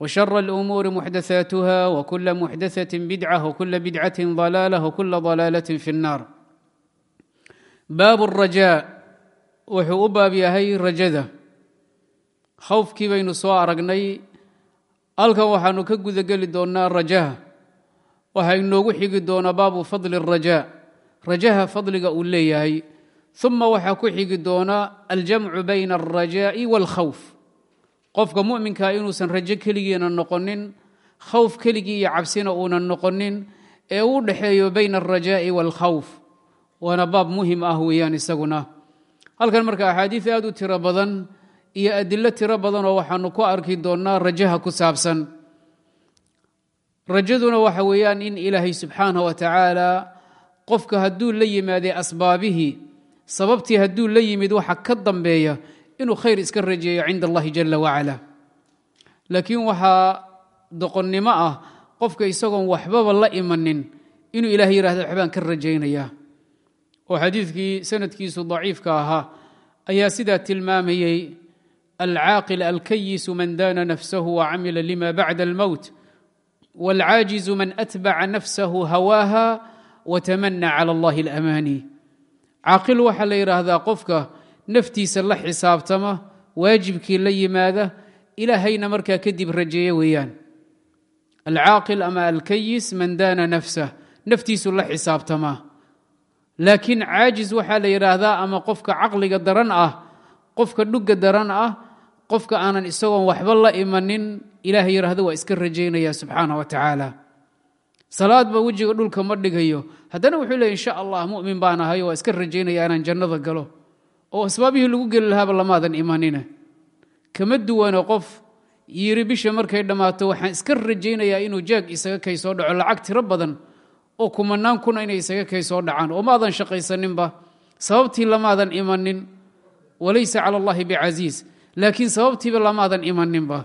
وشر الامور محدثاتها وكل محدثه بدعه وكل بدعه ضلاله وكل ضلاله في النار baabu الrajaa wuxuu u baab yahay rajada khowfkii baynu soo aragnay halkan waxaanu ka gudageli doonnaa rajaha waxaa inoogu xigi doonaa baabu fadli الrajaa rajaha fadliga uu leeyahay uma waxaa ku xigi doonaa aljamcu bayna الrajaaءi wاlkhawf qofka muminkaa inuusan rajo keligiina noqonin khawf keligii iyo cabsina uunan noqonin ee u dhexeeyo bayna alrajaa'i waalkhawf. Waana baab muhiim ah weeyaan isaguna. Halkan marka axaadiid aad u tiro badan iyo adilo tiro badanoo waxaanu ku arki doonnaa rajaha ku saabsan. Rajaduna waxa weeyaan in ilaahay subxaanah wa tacaala qofka hadduu la yimaadee asbaabihii sababtii hadduu la yimid waxa ka dambeeya inuu khayr iska rajeeyo cinda allahi jala wacala. Laakiin waxaa doqonnimo ah qofka isagoon waxbaba la imanin inuu ilahay yihahdo waxbaan ka rajaynaya oo xadiidkii sanadkiisu daciifka ahaa ayaa sidaa tilmaamayey alcaaqil alkayisu man daana nafsahu wacamila lima bacda almowt wاlcaajizu man atbaca nafsahu hawaaha watamana cala allahi اlamaani caaqil waxaa la yidhaahdaa qofka naftiisa la xisaabtama waajibkii la yimaada ilaahayna markaa kadib rajeeye weeyaan. Alcaaqil ama alkayis man daana nafsah naftiisu la xisaabtama. Laakiin caajis waxaa la yidhaahdaa ama qofka caqliga daran ah qofka dhugga daran ah qofka aanan isagoon waxba la imanin ilahay yidhahdo waa iska rajaynaya subxaana wa tacaala. Salaadba wejiga dhulka ma dhigayo. Haddana wuxuu leey insha allah mumin baan ahay waa iska rajaynaya inaan jannada galo oo asbaabihii lagu geli lahaaba lamaadan imanina kama duwana qof yiri bisha markay dhammaato waxaan iska rajaynayaa inuu jaag isaga kay soo dhaco lacag tiro badan oo kumanaan kuna inay isaga kay soo dhacaan oo maadan shaqaysaninba. Sababtii lamaadan imanin walaysa cala allahi bicasiis laakiin sababtiiba lamaadan imaninba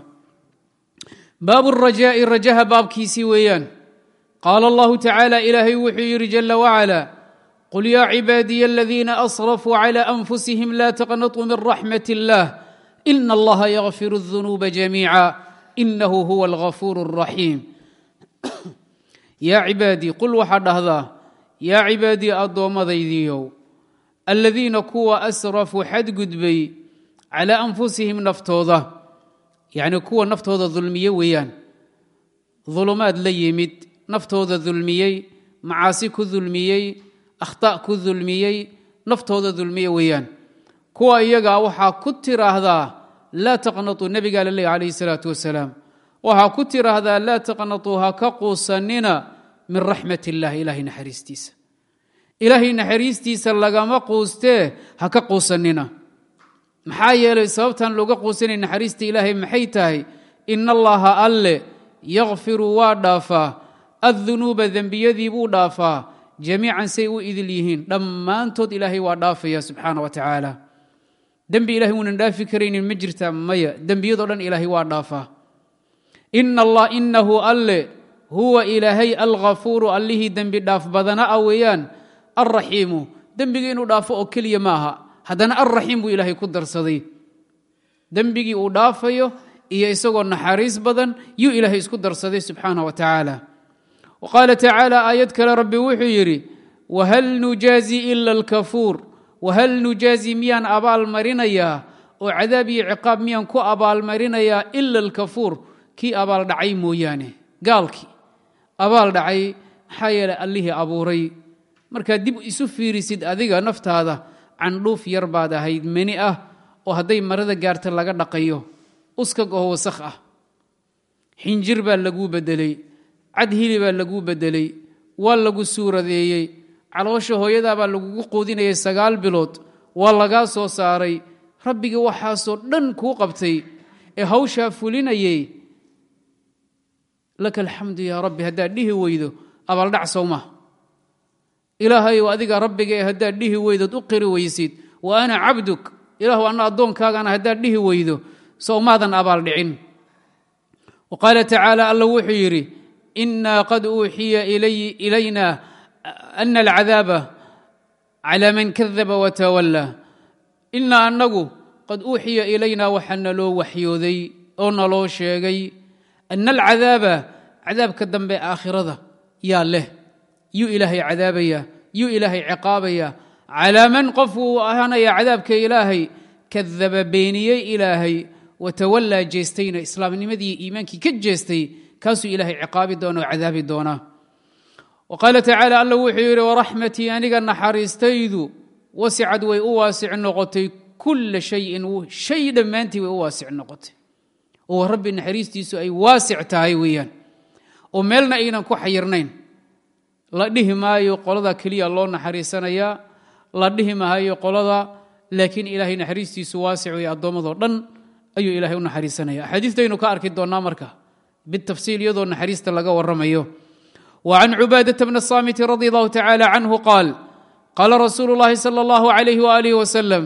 baabu rajaa'i rajaha baabkiisii weeyaan. Qaala allahu tacaala ilaahay wuxuu yidhi jala wacala qul yaa cibaadiya aladiina asrafuu clى anfusihim la taqnatuu min raxmat اllah ina allaha yakfir الdunuuba jamiica inahu huwa algafuur الraxiim yaa cibaadii qul waxaa dhahdaa yaa cibaadii addoommadaydiiow aladiina kuwa asrafuu xadgudbay calىa anfusihim naftooda yacni kuwa naftooda dulmiye weeyaan dulumaad la yimid naftooda dulmiyey macaasi ku dulmiyey akhta ku dulmiyey naftooda dulmiye weeyaan. Kuwa iyagaa waxaa ku tiraahdaa laa taqnatuu nebigaa la leeyay calayhi salaatu wasalaam. Waxaa ku tiraahdaa laa taqnatuu ha ka quusanina min raxmat illahi ilaahay naxariistiisa. Ilaahay naxariistiisa lagama quustee ha ka quusanina. Maxaa yeelay sababtan looga quusanay naxariista ilaahay maxay tahay? Ina allaha alle yakfiru waa dhaafaa addunuuba dembiyadii buu dhaafaa jamiican say u idil yihiin dhammaantood ilaahay waa dhaafaya subxaana wa tacaala. Dembi ilahay uunan dhaafi karaynin ma jirtaa maya. Dembiyadoo dhan ilaahay waa dhaafaa. Ina allah inahu alle huwa ilaahay alghafuuru allihii dembi dhaaf badana a weeyaan alraxiimu dembiga inuu dhaafo oo keliya ma aha. Haddana alraxiim buu ilaahay ku darsaday. Dembigii uu dhaafayo iyo isagoo naxariis badan yuu ilaahay isku darsaday subxaana wa tacaala qaala tacaala aayad kale rabbi wuxuu yidhi wahal nujaazi ila alkafuur wahal nujaazi miyaan abaalmarinayaa oo cadaab iyo ciqaab miyaan ku abaalmarinayaa ila alkafuur kii abaal dhacay mooyaane gaalkii abaal dhacay maxaa yeelay allihii abuuray markaad dib isu fiirisid adiga naftaada candhuuf yar baad ahayd meni ah oo hadday marada gaarta laga dhaqayo uskag oo wasakh ah xinjir baa laguu bedelay cad hili baa laguu bedelay waa lagu suuradeeyey caloosha hooyadaabaa lagugu quudinayay sagaal bilood waa lagaa soo saaray rabbigii waxaasoo dhan kuu qabtay ee hawshaa fulinayay. Laka alxamdu yaa rabbi haddaad dhihi weydo abaaldhac sowma ilaahayow adiga rabbiga ee haddaad dhihi weydood u qiri weysid wa ana cabduk ilaahu anna addoonkaagana haddaad dhihi weydo sowmaadan abaaldhicin wa qaala tacaala alla wuxuu yidhi inaa qad uuxiya ilayna ana alcadaaba cala man kadaba watawallaa inaa annagu qad uuxiya ilayna waxaa naloo waxyooday oo naloo sheegay ana alcadaaba cadaabka dambe aakhirada yaa leh. Yuu ilaahay cadaabaya yuu ilaahay ciqaabaya. Calaa man qof wuu ahaanaya cadaabka ilaahay kadaba beeniyey ilaahay watawallaa jeestayna. Islaamnimadii iimaankii ka jeestay kaasuu ilaahay ciqaabi doona oo cadaabi doonaa wa qaala tacaala alla wuxuu yidhi waraxmatii aniga naxariistaydu wasicad way u waasic noqotay kulla shayin shay dhammaantii way u waasic noqotay. Oo rabbi naxariistiisu ay waasic tahay weeyaan. Oo meelna aynan ku xayirnayn. La dhihi maayo qolada keliya loo naxariisanayaa la dhihi maayo qolada laakiin ilaahay naxariistiisu bitafsiil iyadoo naxariista laga warramayo wa can cubaadata bni asaamiti radi allahu tacaala canhu qaal qaala rasuulu llahi sala allahu alayh waalih wasalam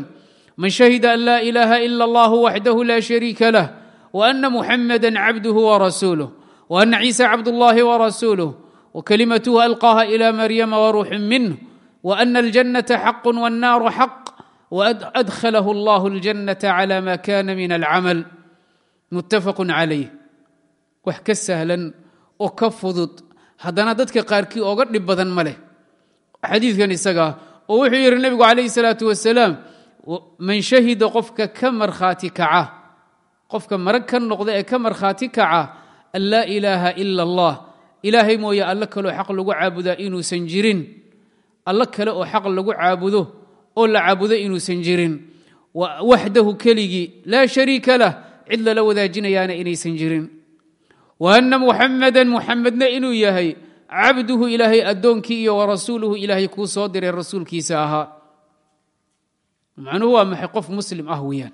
man shahida an laa ilaaha ila allahu waxdahu la shariika lah wa ana muxamada cabduhu warasuuluh wa ana ciisa cabdullahi warasuuluh وكلمته ألقاها إلى مريم وروح منه وأن الجنة حق والنار حق وأدخله الله الجنة على ما كان من العمل متفق عليه wax ka sahlan oo ka fudud haddana dadka qaarkii oga dhib badan ma leh. Xadiidkan isaga oo wuxuu yiri nebigu calayhi salaatu wasalaam man shahida qofka ka markhaati kaca qofka marag ka noqda ee ka markhaati kaca an laa ilaaha ila allah. Ilaahay mooye allo kaleoo xaq lagu caabudaa inuusan jirin. Allo kale oo xaq lagu caabudo oo la caabudo inuusan jirin. Waxdahu keligii laa shariika lah cid lala wadaajinayaana inaysan jirin anna muxamadan muxamedna inuu yahay cabduhu ilaahay addoonkii iyo warasuuluhu ilaahay kuu soo diray rasuulkiisa ahaa. Macnuhu waa maxay? Qof muslim ah weeyaan.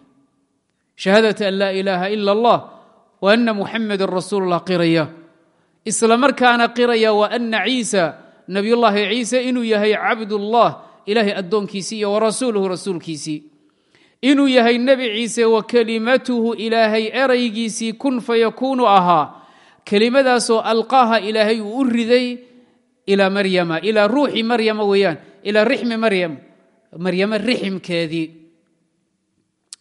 Shahaadata an laa ilaaha ila allah wa anna muxamadan rasuulullah qiraya. Isla markaana qiraya ana ciisa nabiyullaahi ciise inuu yahay cabdullah ilaahay addoonkiisii iyo warasuuluhu rasuulkiisii inuu yahay nebi ciise wa kelimatuhu ilaahay eraygiisii kun fayakuunu ahaa kelimadaasoo alqaaha ilaahay uu u riday ilaa maryama ilaa ruuxi maryama weeyaan ilaa rixmi maryam maryama riximkeedii.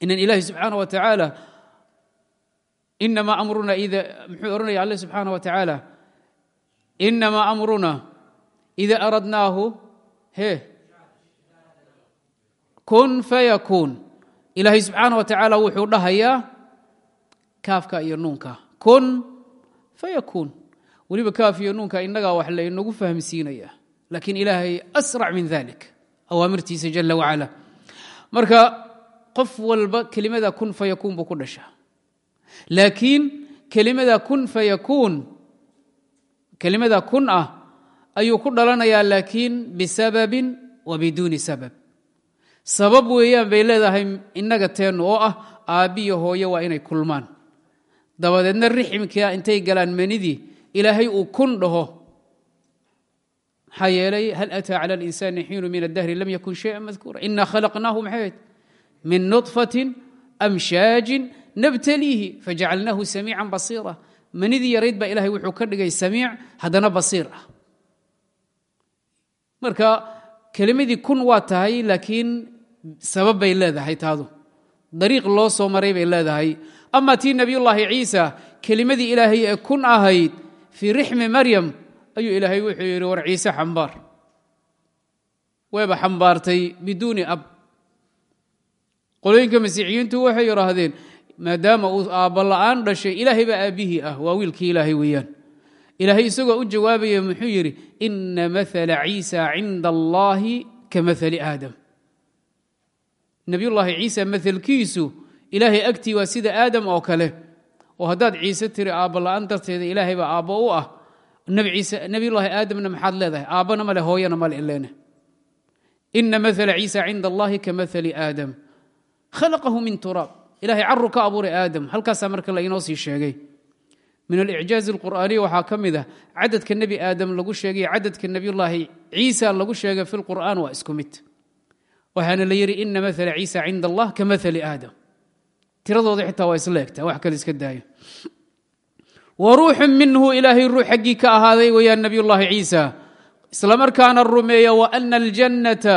Inan ilaahi subxaana wa tacaala inamaa amruna ida muxuu odhanaya alle subxaana wa tacaala inamaa amruna ida aradnaahu he kun fayakuun ilaahay subxaana wa tacaala wuxuu dhahayaa kaafka iyo nuunka. Kun fayakuun weliba kaaf iyo nuunka innagaa wax laynagu fahmsiinaya laakiin ilaahay asrac min dalik awaamirtiisa jala wacala. Marka qof walba kelimada kun fayakuun buu ku dhashaa. Laakiin kelimada kun fayakuun kelimada kun ah ayuu ku dhalanayaa laakiin bisababin wa sabab. Sabab weeyaan bay leedahay innaga teennu oo ah aabbiyo hooyo waa inay kulmaan dabadeedna riximkia intay galaan manidii ilaahay uu kun dhaho. Maxaa yeelay hal ataa cala alinsani xiinu min addahri lam yakun shaya madkuura? Ina khalaqnaahu maxay min nudfatin amshaajin nabtaliihi fajacalnaahu samiican basiira. Manidii yarayd baa ilahay wuxuu ka dhigay samiic haddana basiir ah. Marka kelimadii kun waa tahay laakiin sabab bay leedahay taadu. Dariiq loo soo maray bay leedahay ama tii nebiyullaahi ciisa kelimadii ilaahay ee kun ahayd fii rixmi maryam ayuu ilaahay wuxuu yidhi war ciise xambaar. Wayba xambaartay biduuni ab. Qolooyinka masiixiyiintu waxay yidhaahdeen maadaama uu aabba la'aan dhashay ilaahay baa aabbihii ah waa wiilkii ilaahay weeyaan. Ilaahay isagoo u jawaabaya muxuu yidhi ina maala ciisa cinda allaahi ka maali aadam. Nebiyullaahi ciisa maelkiisu ilaahay agtii waa sida aadam oo kale. Oo haddaad ciise tiri aabba la'aan darteeda ilaahay baa aabbo u ah. Nebiyullaahi aadamna maxaad leedahay? Aabbana male hooyana male ileene. Ina maala ciisa cinda allahi ka maali aadam. Khalaqahu min turaab ilahay caru ka abuuray aadam. Halkaasaa marka lainoo sii sheegay. Min alicjaazi alqur'aaniya waxaa ka mid ah cadadka nebi aadam lagu sheegay cadadka nebiyullaahi ciisa lagu sheegay fi lqur'aan waa isku mid. Waxaana la yidhi ina maala ciisa cinda allah ka maali aadam tiradooda xitaa waa isla egtaa wax kale iska daaya wa ruuxun minhu ilaahay ruux xaggii ka ahaaday weyaan nebiyullaahi ciisa. Isla markaana rumeeya wa ana aljannata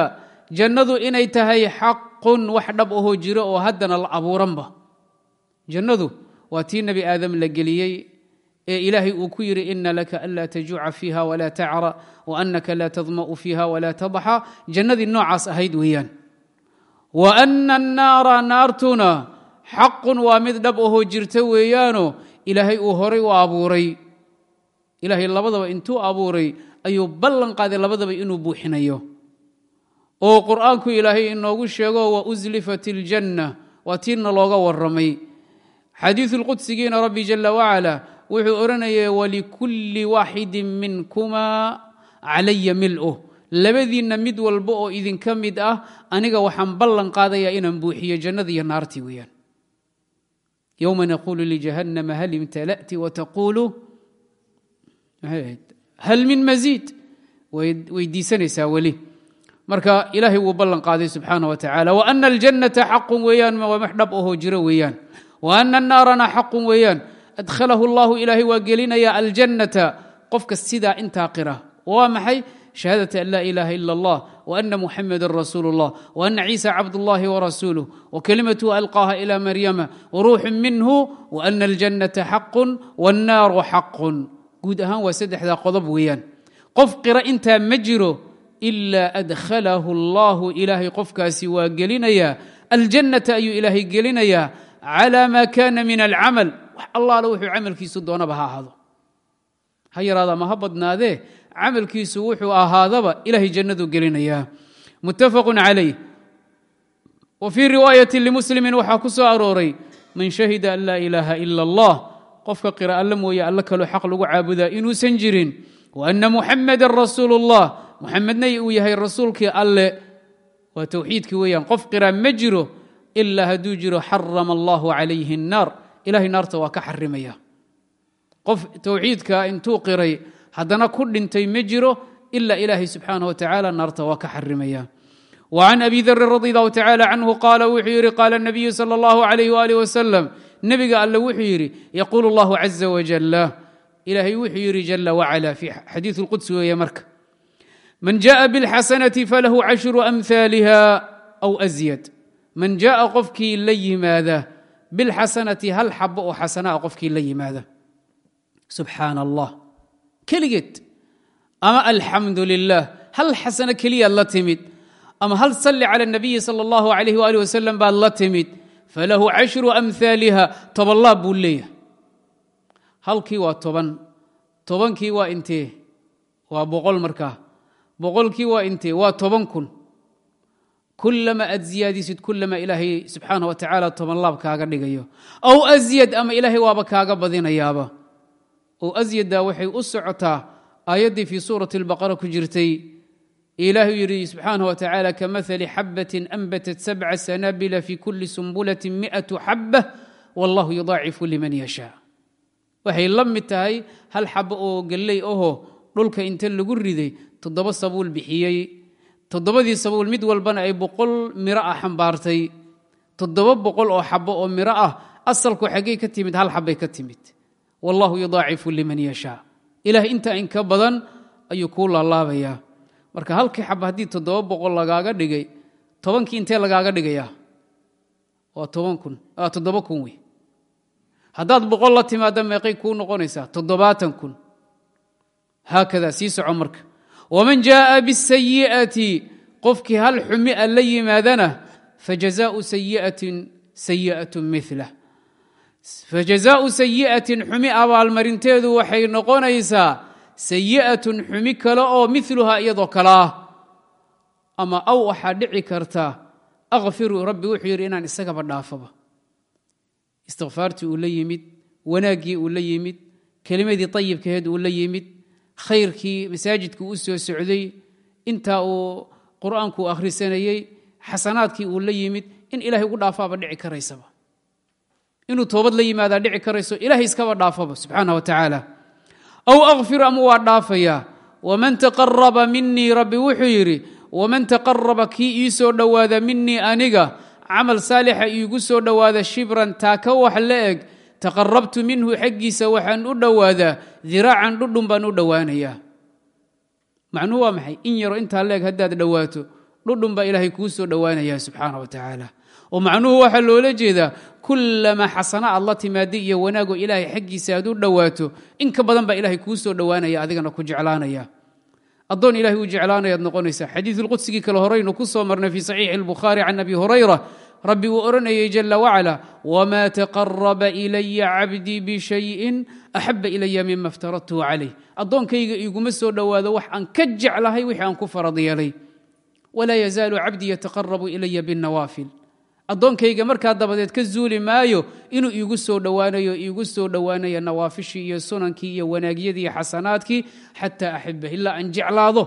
jannadu inay tahay xaqun wax dhab ahoo jiro oo haddana la abuuranba. Jannadu waa tii nebi aadam la geliyey ee ilaahay uu ku yidhi ina laka anlaa tajuuca fiiha walaa tacra wa anaka laa tadma'u fiiha walaa tadxa jannadii noocaas ahayd weeyaan. Wa ana annaara naartuna xaqun waa mid dhab ahoo jirta weeyaano ilaahay uu horay u abuuray. Ilaahay labadaba intuu abuuray ayuu ballan qaaday labadaba inuu buuxinayo. Oo qur'aanku ilaahay inoogu sheego wa uslifat iljanna waa tiina looga warramay. Xadiidu lqudsigiina rabbi jala wacala wuxuu odhanayay walikulli waaxidin minkumaa calaya mil'uh. Labadiinna mid walba oo idinka mid ah aniga waxaan ballan qaadayaa inaan buuxiyo jannada iyo naartii weeyaan yowma naquulu lijahannama hal imtala'ti wataquulu hal min masiid weydiisanaysaa weli marka ilaahay wuu ballan qaaday subxaana wa tacaala wa ana aljannata xaqun weeyaan waa wax dhab ahoo jiro weeyaan wa ana annaarana xaqun weeyaan adkhalahu allahu ilaahay waa gelinaya aljannata qofka sidaa intaa qira waa maxay shahaadata an laa ilaaha ila allah rasuulu اllah wa ana ciisa cabdullahi warasuuluh wa kelimatuhu alqaaha ila maryama waruuxun minhu wa ana aljannata xaqun wannaaru xaqun guud ahaan waa saddexdaa qodob weeyaan qof qira intaa ma jiro ilaa adkhalahu allahu ilaahay qofkaasi waa gelinayaa aljannata ayuu ilaahay gelinayaa calaa maa kaana min alcamal wax allaale wuxuu camalkiisu doonaba ha ahaado ha yaraada ma ha badnaadee camalkiisu wuxuu ahaadaba ilahay jannaduu gelinayaa. Muttafaqu calayh. Wa fii riwaayatin limuslimin waxaa ku soo arooray man shahida an laa ilaaha ila allah. Qofka qira alla mooye alla kaloo xaq lagu caabudaa inuusan jirin. Wa anna muxamadan rasuulu llah uu yahay rasuulkii alle. Waa towxiidkii weeyaan qof qiraa ma jiro ilaa hadduu jiro xarama allahu calayhi اnnaar ilahay naarta waa ka xarimaya. Qof towxiidka intuu qiray haddana ku dhintay ma jiro ilaa ilaahay subxaanah wa tacaala naarta waa ka xarimaya وعn abi dri radi اllahu tacalى canhu qaala wuxuu yidhi qaala الnabiyu salى اllahu عalayh walih wasalam nebiga alle wuxuu yidhi yaquulu اllahu caza wajala ilaahay wuxuu yidhi jala wacala fi xadiiث اlqudsi weeye marka man jaءa bاlxasanaةi falahu cashru amhaaliha aw azyad man jaءa qofkii la yimaada bilxasanati hal xabo oo xasanaa qofkii la yimaada subxaan allah keligeed ama alxamdu lilah hal xasano keliyaad la timid. Ama hal salli cala nabiyi sala allahu alayh waalih wasalam baad la timid. Falahu cashru amhaaliha tobanlaab buu leeyahay halkii waa toban? Tobankii waa intee? Waa boqol markaa. Boqolkii waa intee? Waa toban kun. Kulama aad ziyaadisid kulama ilaahay subxaanah wa tacaala tobanlaab kaaga dhigayo. Aw asyad ama ilaahay waaba kaaga badinayaaba ow asyaddaa waxay u socotaa aayaddii fii suurati albaqara ku jirtay. Ilaahu yidhi subxaanah wa tacaala kamahali xabatin anbatat sabca sanaabila fi kuli sumbulatin miatu xabah wallahu yudaacifu liman yashaa. Waxay la mid tahay hal xabo oo gelley aho dhulka inta lagu riday toddoba sabuul bixiyey. Toddobadii sabuul mid walbana ay boqol miro ah xambaartay. Toddoba boqol oo xabo oo miro ah asalku xaggey ka timid hal xabbay ka timid wallahu yudaacifu liman yashaa ilaah intaa in ka badan ayuu kuu laalaabayaa marka halkii xab haddii toddoba boqol lagaaga dhigay tobankii intee lagaaga dhigayaa waa toban kun waa toddoba kun wey. Haddaad boqol la timaadda meeqay kuu noqonaysaa? Toddobaatan kun. Haakadaa sii soco marka. Waman jaaa bisayi'ati qofkii hal xumi a la yimaadana fajazaau sayi'atin sayi'atu milah fajazaau sayi'atin xumi abaalmarinteedu waxay noqonaysaa sayi'atun xumi kale oo miluhaa iyadoo kale ah ama aw waxaa dhici karta akfiru rabbi wuxuu yidhi inaan isagaba dhaafaba istikfaartii uu la yimid wanaaggii uu la yimid kelimadii ayibkaheed uu la yimid khayrkii masaajidka u soo socday intaa uu qur'aanku akhrisanayey xasanaadkii uu la yimid in ilahay ugu dhaafaaba dhici karaysaba inuu toobad la yimaadaa dhici karayso ilahay iskaba dhaafaba subxaana wa tacaala. Aw akfiru ama waa dhaafayaa waman taqaraba minii rabbi wuxuu yidhi waman taqaraba kii ii soo dhowaada minii aniga camal saalixa iigu soo dhowaada shibran taa wax la eg taqarabtu minhu xaggiisa waxaan u dhowaadaa diraacan dhudhun baan u dhowaanayaa macnuhu waa maxay? In yaro intaa leeg haddaad dhowaato dhudhun baa ilaahay kuu soo dhowaanayaa subxaana wa tacaala. Oo macnuhu waxaa loola jeedaa kullamaa xasana aad la timaada iyo wanaagoo ilaahay xaggiisa aad u dhowaato in ka badan baa ilahay kuu soo dhowaanaya adigana ku jeclaanaya. Addoon ilahay uu jeclaanayaad noqonaysaa. Xadiisulqudsigii kale horaynu ku soo marnay fii saxiixi albukhaari can abi hurayra rabbi uu odhanayay jala wacala wmaa taqaraba ilaya cabdii bishayin axaba ilaya mima iftaradtuhu calayh. Addoonkayga iguma soo dhowaado wax aan ka jeclahay wixii aan ku farad yeelay walaa yazaalu cabdii yataqarabu ilaya bاnawaafil addoonkayga markaa dabadeed ka zuuli maayo inuu iigu soo dhowaanayo iigu soo dhowaanaya nawaafishii iyo sunankii iyo wanaagyadii iyo xasanaadkii xataa axibah ilaa aan jeclaado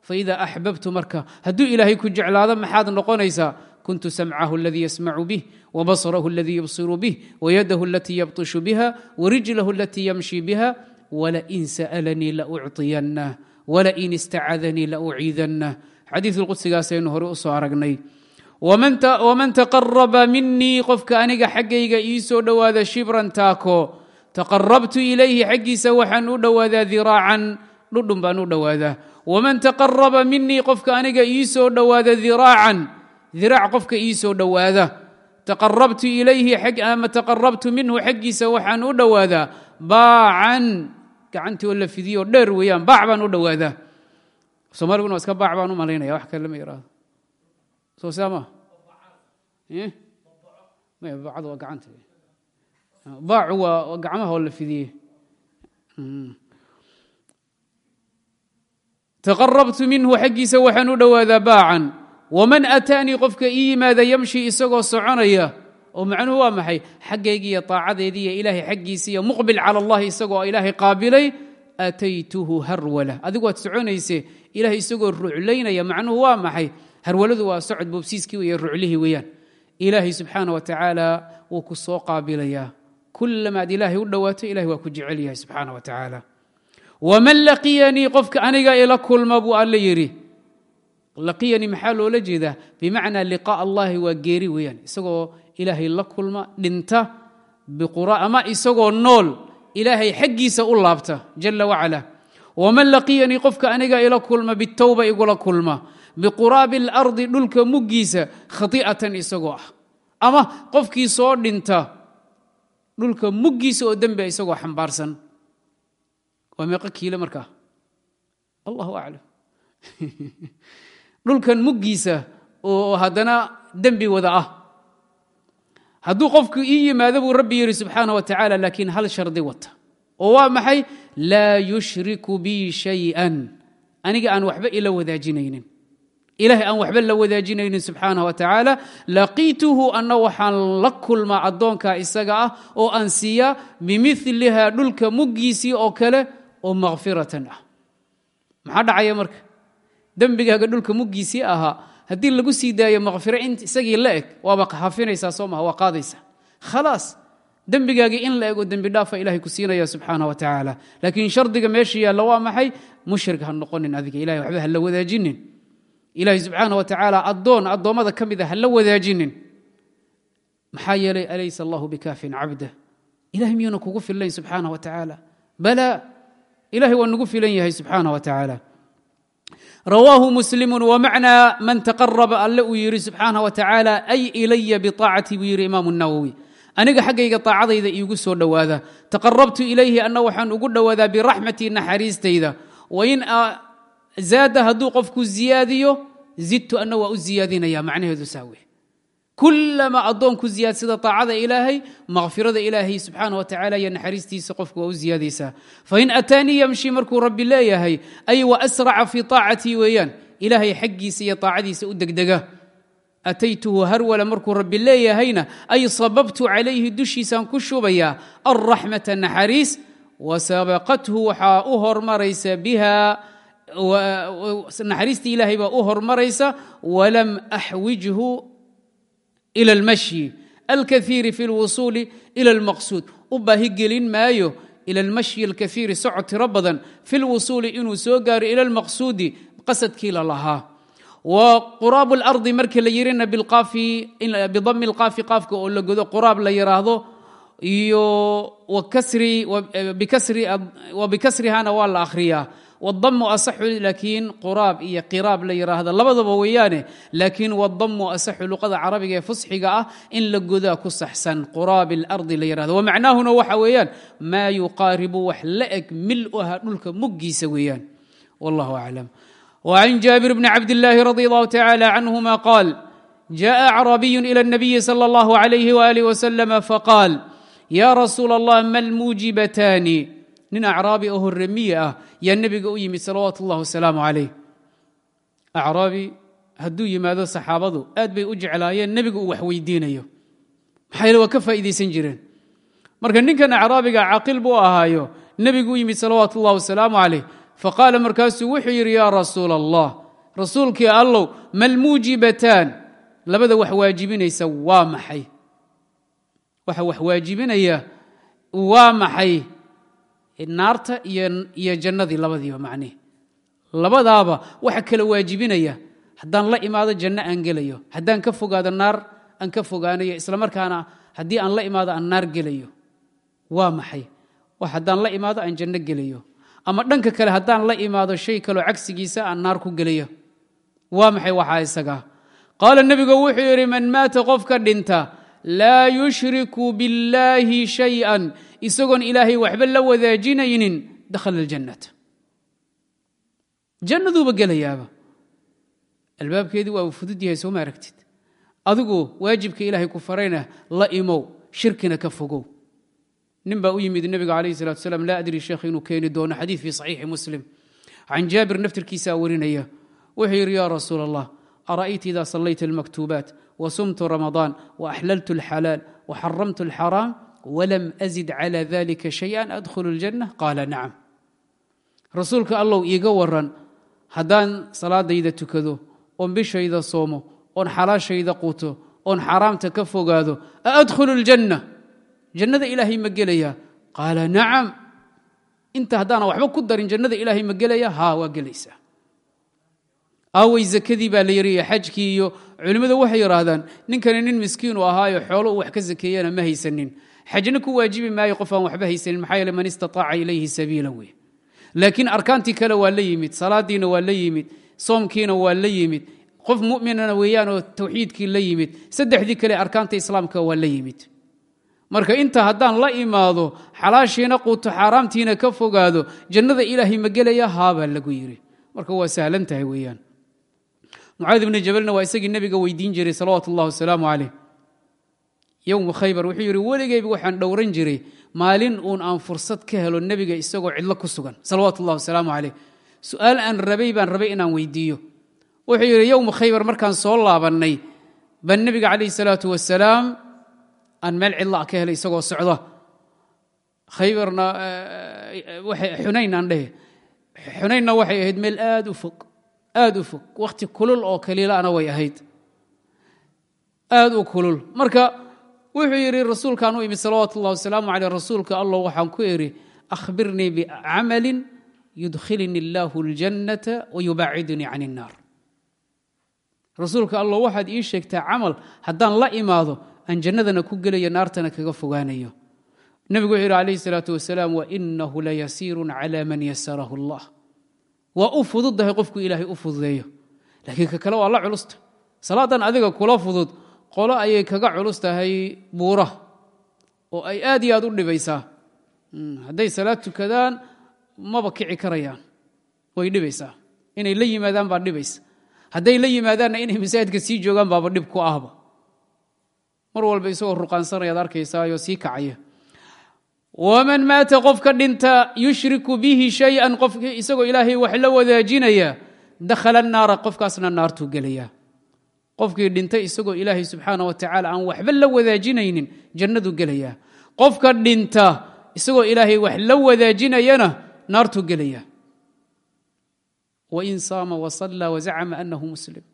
faida axbabtu marka hadduu ilaahay ku jeclaado maxaad noqonaysaa kuntu samcahu اladii yasmacu bih wbasrahu اladii yubsiru bih wayadahu alatii yabطishu biha warijlahu alatii yamshi biha wlain sa'lanii laucطiyanah wlain istacadanii lauciidanah xadiiu qudsigaasaynu hore u soo aragnay waman taqaraba minii qofka aniga xaggayga ii soo dhowaada shibran taako taqarabtu ilayhi xaggiisa waxaan u dhowaadaa diraacan dhudhun baan u dhowaadaa waman taqaraba minii qofka aniga ii soo dhowaada diraacan diraac qofka ii soo dhowaada. Taqarabtu ilayhi ama taqarabtu minhu xaggiisa waxaan u dhowaadaa baacan. Gacantii oo la fidiyo dheer weeyaan baac baan u dhowaadaa soomaaliguna waa iska soo saa maa maya baacadu waa gacanta. Baacu waa gacmaha la fidiyey. Taqarabtu minhu xaggiisa waxaan u dhowaadaa baacan. Waman aataanii qofka ii yimaada yamshi isagoo soconaya oo macnuhu waa maxay? Xaggaygiiyo طaacadeedii iyo ilaahay xaggiisa iyo muqbil cala اllahi isagoo ilaahay qaabilay aataytuhu harwala. Adigu waad soconayse ilahay isagoo ruclaynaya macnuhu waa maxay harwaladu waa socod boobsiiskii wey ruclihii weeyaan. Ilaahay subxaana wa tacaala wuu ku soo qaabilayaa. Kulamaad ilaahay u dhowaato ilahay waa ku jecel yahay subxaana wa tacaala. Waman laqiyanii qofka aniga ila kulma buu alle yidhi. Laqiyanii maxaa loola jeedaa? Bimacnaa liqaa allahi waa geeri weeyaan. Isagoo ilaahay la kulma dhinta ama isagoo nool ilaahay xaggiisa u laabta jala wacala waman laqiyanii qofka aniga ila kulma bitowba igula kulma biquraabi اlardi dhulka muggiisa khai'atan isagoo ah. Ama qofkii soo dhinta dhulka muggiisa oo dembia isagoo xambaarsan. Waa meeqo kiile markaa allahu aclam dhulkan muggiisa oo haddana dembi wada ah. Hadduu qofku ii yimaado buu rabbi yidhi subxaana wa tacaala laakiin hal shardi wata. Oo waa maxay? Laa yushriku bii shayئan aniga aan waxba ila wadaajinaynin ilahay aan waxba la wadaajinaynin subxaana wa tacaala laqiituhu anna waxaan la kulmaa addoonka isaga ah oo aan siiyaa bimiliha dhulka muggiisii oo kale oo makfiratan ah. Maxaa dhacaya marka? Dembigaaga dhulka muggiisii ahaa haddii lagu sii daayo makfiro isagii la eg waaba hafinaysaa soo maha waa qaadaysa. Khalaas dembigaagii in la eg oo dembi dhaafa ilahay ku siinaya subxaana wa laakiin shardiga meesha yaalla waa maxay? Mushrik ha noqonin adiga ilahay waxba ha la wadaajinin ilahi subxaana wa tacaala addoon addoommada ka mid a ha la wadaajinin. Maxaa yeelay alaysa allahu bikaafin cabda. Ilahay miyuuna kugu fillayn subxaana wa tacaala bala ilahay waa nagu filan yahay subxaana wa tacaala rawaahu muslimu wmacnaa man taqaraba alle uu yidhi subxaana wa tacaala ay ilaya biaacati buu yidhi imaamu nawowi aniga xaggayga aacadayda iigu soo dhowaada. Taqarabtu ilayhi anna waxaan ugu dhowaadaa biraxmatii naxariistayda zaada hadduu qofku ziyaadiyo zidtu anna waa u ziyaadinaya macnaheedu saawe kulama addoonku ziyaadsada aacada ilaahay makfirada ilaahay subxaana wa tacala iyo naxariistiisa qofku waa u ziyaadaysaa fain ataanii yamshi markuu rabbi leeyahay ay wa asraca fii aacatii weeyaan ilaahay xaggiisa iyo aacadiisa u degdega ataytuhu harwala markuu rabbi leeyahayna ay sababtu calayhi dushiisaan ku shubayaa alraxmata naxariis wasabaqathu waxaa u hormaraysa biha naxariistii ilaahay baa u hormaraysa walam axwijhu ila almashyi alkaiiri fi lwusuuli ila almaqsuud. U baahi gelin maayo ila almashyi alkaiiri socod tiro badan fi lwusuuli inuu soo gaaro ila almaqsuudi. Qasadkii la lahaa. Wa quraab اlardi markii la yirina bidami اlqaafi qaafka oo la godo quraab la yiraahdo iyo bikasrihana waa la akhriyaa wdamu asaxu laakiin quraab iyo qiraab la yiraahda labadaba weeyaane laakiin wdamu asaxu luqada carabiga ee fusxiga ah in la godaa ku saxsan quraab اlardi la yirahdo wamacnaahuna waxa weeyaan maa yuqaaribu wax la eg miluha dhulka muggiisa weeyaan wallahu aclam وعن جابر بن عبد الله رضي الله تعالى عنهما قال جاء أعرابي إلى النبي صلى الله عليه وآله وسلم فقال يا رسول الله ما الموجبتان nin acraabi oo horremiye ah yaa nebiga u yimid salawaatu ullahi wasalaamu calayh. Acraabi hadduu yimaado saxaabadu aad bay u jeclaayeen nebiga uu wax weydiinayo. Maxaa waa ka faa'iidaysan jireen. Marka ninkan acraabiga caqil buu ahaayo nebigu u yimid salawaatu wasalaamu calayh. Faqaala markaasuu wuxuu yidhi yaa rasuula allah rasuulkii allow malmuujibataan labada wax waajibinaysa waa maxay? Waxa wax waajibinaya waa maxay naarta iyo jannadii labadiiba macnihi labadaaba waxa kala waajibinaya haddaan la imaado janno aan gelayo haddaan ka fogaado naar aan ka fogaanayo islamarkaana haddii aan la imaado aan naar gelayo. Waa maxay? Haddaan la imaado aan janno gelayo. Ama dhanka kale haddaan la imaado shay kaloo cagsigiisa aan naar ku gelayo. Waa maxay waxaa isaga? Qaala nebigu wuxuu yidhi man maata qofka dhinta laa yushriku biاllaahi shayئan isagoon ilaahay waxba la wadaajinaynin dakhala اljannata jannaduuba gelayaaba. Albaabkeedii waa fudud yahay soo ma aragtid? Adigu waajibka ilaahay ku farayna la imow shirkina ka fogow. Nin baa u yimid nebiga calayh salatu asalaam laa adri sheekh inuu keeni doono xadiid fii saxiixi muslim. Can jaabir naftirkiisaa warinaya wuxuu yidhi yaa rasuul allah ara'ayta ida sallayta almaktuubaat wasumtu ramadaan waaxlaltu alxalaal waxaramtu alxaraam walam azid cala dalika shayئa adkhulu اljanna qaala nacam rasuulka allow iiga waran haddaan salaadayda tukado oon bishayda soomo oon xalaashayda quuto oon xaaraamta ka fogaado aadkhulu اljanna jannada ilaahay ma gelaya qaala nacam inta haddaana waxba ku darin jannada ilaahay ma gelaya haa waa gelaysaa aawey zakadii baa la yidhi iyo xajkii iyo culimmadu waxay yidhaahdaan ninkani nin miskiinu ahaayo xoolo uu wax ka sakeeyana ma haysanin xajna ku waajibi maayo qof aan waxba haysanin maxaa yeele man istataaca ilayhi sabiila wey laakiin arkaantii kale waa la yimid salaadiina waa la yimid soomkiina waa la yimid qof muminana weeyaan oo tawxiidkii la yimid saddexdii kale arkaanta islaamka waa la yimid. Marka inta haddaan la imaado xalaashiina quuto xaaraamtiina ka fogaado jannada ilaahay ma gelaya haabaa lagu yidhi. Marka waa sahlan tahay weeyaan. Mucaad ibni jabalna waa isagii nebiga weydiin jiray salawaatu ullahi wasalaamu caleyh yowmu khaybar wuxuu yidhi weligeyba waxaan dhowran jiray. Maalin uun aan fursad ka helo nebiga isagoo cidlo ku sugan. Salawaatu ullahi wasalaamu caleyh su'aal aan rabay baan rabay inaan weydiiyo. Wuxuu yidhi yowmu khaybar markaan soo laabannay baa nebiga calayhi salaatu wasalaam aan meel cidla ka helay isagoo socda. Khaybarna xunayn aan dhehe xunaynna waxay ahayd meel aad u fog aad u fog. Wakhti kulul oo kaliilaana way ahayd. Aad u kulul. Marka wuxuu yidhi rasuulkaan u imid salawaatu ullahi wasalaamu caleyh rasuulka allow waxaan ku idhi akhbirnii bicamalin yudkhilnii illaahu اljannata wayubacidnii can اnnaar rasuulka allow waxaad ii sheegtaa camal haddaan la imaado aan jannadana ku gelayo naartana kaga fogaanayo. Nebigu wuxuu yidhi calayhi salaatu wasalaam wainahu layasiirun cala man yasarahu allah waa u fududdahay qofku ilaahay u fududeeyo. Laakiin ka kale waa la culusta salaadan adiga kula fudud qolo ayay kaga culus tahay buura oo ay aad iyo aad u dhibaysaa. Hadday salaad tukadaan maba kici karayaan. Way dhibaysaa. Inay la yimaadaan baa dhibaysa. Hadday la yimaadaanna inay masaajidka sii joogaan baaba dhib ku ahba. Mar walba isagoo ruqaansanaya ad sii kacaya waman maata qofka dhinta yushriku bihi shay-an qof isagoo ilaahay wax la wadaajinaya dakhala naara qofkaasna naartuu gelaya qofkii dhintay isagoo ilaahay subxaana wa tacaala aan waxba la wadaajinaynin jannadu gelaya qofka dhinta isagoo ilaahay wax la wadaajinayana naartuu gelaya wain saama wasallaa wazacama anahu muslim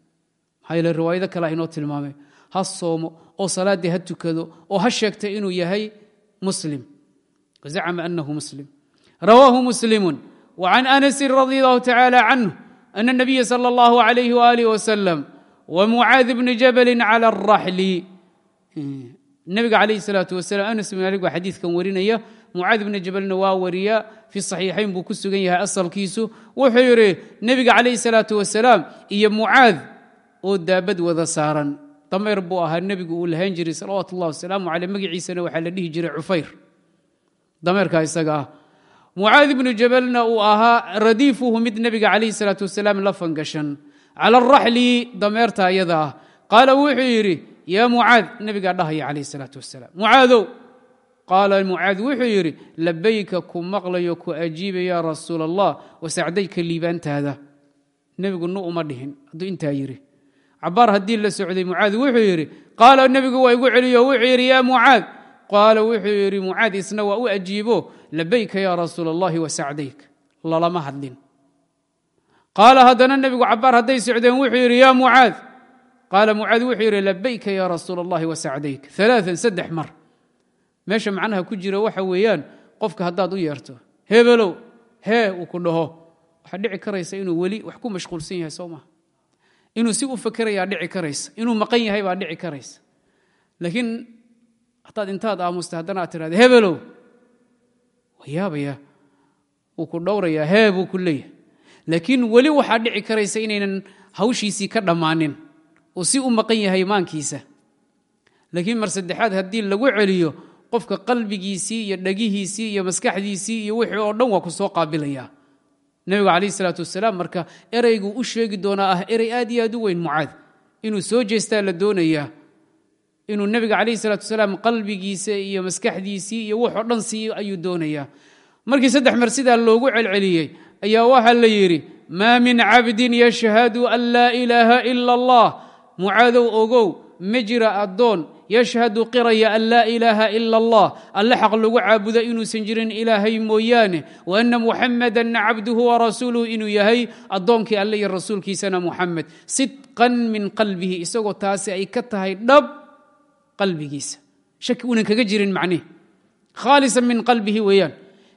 maxaa yeele riwaayado kale aynoo tilmaamay ha soomo oo salaaddii ha tukado oo ha sheegtay inuu yahay muslim wazacama anahu muslim rawaahu muslimu وعن أنس رضي الله تعالى عنه أن النبي صلى الله عليه وآله وسلم ومعاذ بن جبل على الرحل نبga عليه الصلاaة وسلام أنس بن مالك baa xadiiثkan warinaya mucaad بن jabalna waa wariya في صaxiixayn buu ku sugan yahay asalkiisu wuxuu yidhi nebiga calayh الصلاaةu وaسalaam iyo mucaad oo daabad wada saaran dameer buu ahaa nebigu uu lahayn jiray salawaatu الlah wasalaamu aleyh magaciisana waxaa la dhihi jiray cufayr dameerka isaga ah mucaad ibnu jabalna uu ahaa radiifuhu mid nebiga calayh salaatu wasalaam la fangashan cala araxli dameerta ayada. Ah qaala wuxuu yidhi yaa mucaad nebigaa dhahaya calayh salaatu wasalaam mucaadow qaala mucaad wuxuu yidhi labayka ku maqlayo ku ajiiba yaa rasuul allah wasacdayka liibaantaada. Nebigu nu uma dhihin hadduu intaa yidhi. Cabaar haddii la socday mucaad wuxuu yidhi qaala nebigu waa igu celiyo wuxuu yidhi yaa mucaad qaala wuxuu yidhi mucaad isna waa u ajiibo labayka yaa rasuul allahi wasacdayk lalama hadlin qaala haddana nebigu cabaar hadday socdeen wuxuu yidhi yaa mucaad qaala mucaad wuxuu yidhi labayka yaa rasuul allahi wasacdayk alaaan saddex mar meesha macnaha ku jira waxa weeyaan qofka haddaad u yeerto hebelow hee uu ku dhaho waxaa dhici karaysa inuu weli wax ku mashquulsan yahay soo maha inuu si u fakerayaa dhici karaysa inuu maqan yahay baa dhici karaysa laakiin haddaad intaad aamusta haddana aad tirahda hebelow waa wuu ku dhowrayaa hee buu ku leeyahay laakiin weli waxaa dhici karaysa inaynan hawshiisii ka dhammaanin oo si u maqan yahay maankiisa. Laakiin mar saddexaad haddii lagu celiyo qofka qalbigiisii iyo dhagihiisii iyo maskaxdiisii iyo wixii oo dhan waa ku soo qaabilayaa nebigu calayh isalaatu wasalaam marka ereyguu u sheegi doonaa ah erey aad iyo aad u weyn mucaad. Inuu soo jeestaa la doonayaa. Inuu nebiga calayh salatu wasalaam qalbigiisa iyo maskaxdiisii iyo waxoo dhan siiyo ayuu doonayaa. Markii saddex mar sidaa loogu celceliyey ayaa waxaa la yidhi maa min cabdin yashhadu an laa ilaaha ila allah. Mucaadow ogow ma jira addoon yashhadu qiraya an laa ilaaha ila allah. Alle xaq lagu caabudo inuusan jirin ilaahay mooyaane wa anna muxamadan cabduhu warasuuluhu inuu yahay addoonkii alle iyo rasuulkiisana muxamed sidqan min qalbihi isagoo taasi ay ka tahay dhab qalbigiisa. Shaki uunan kaga jirin macnihi khaalisan min qalbihi weeyaan.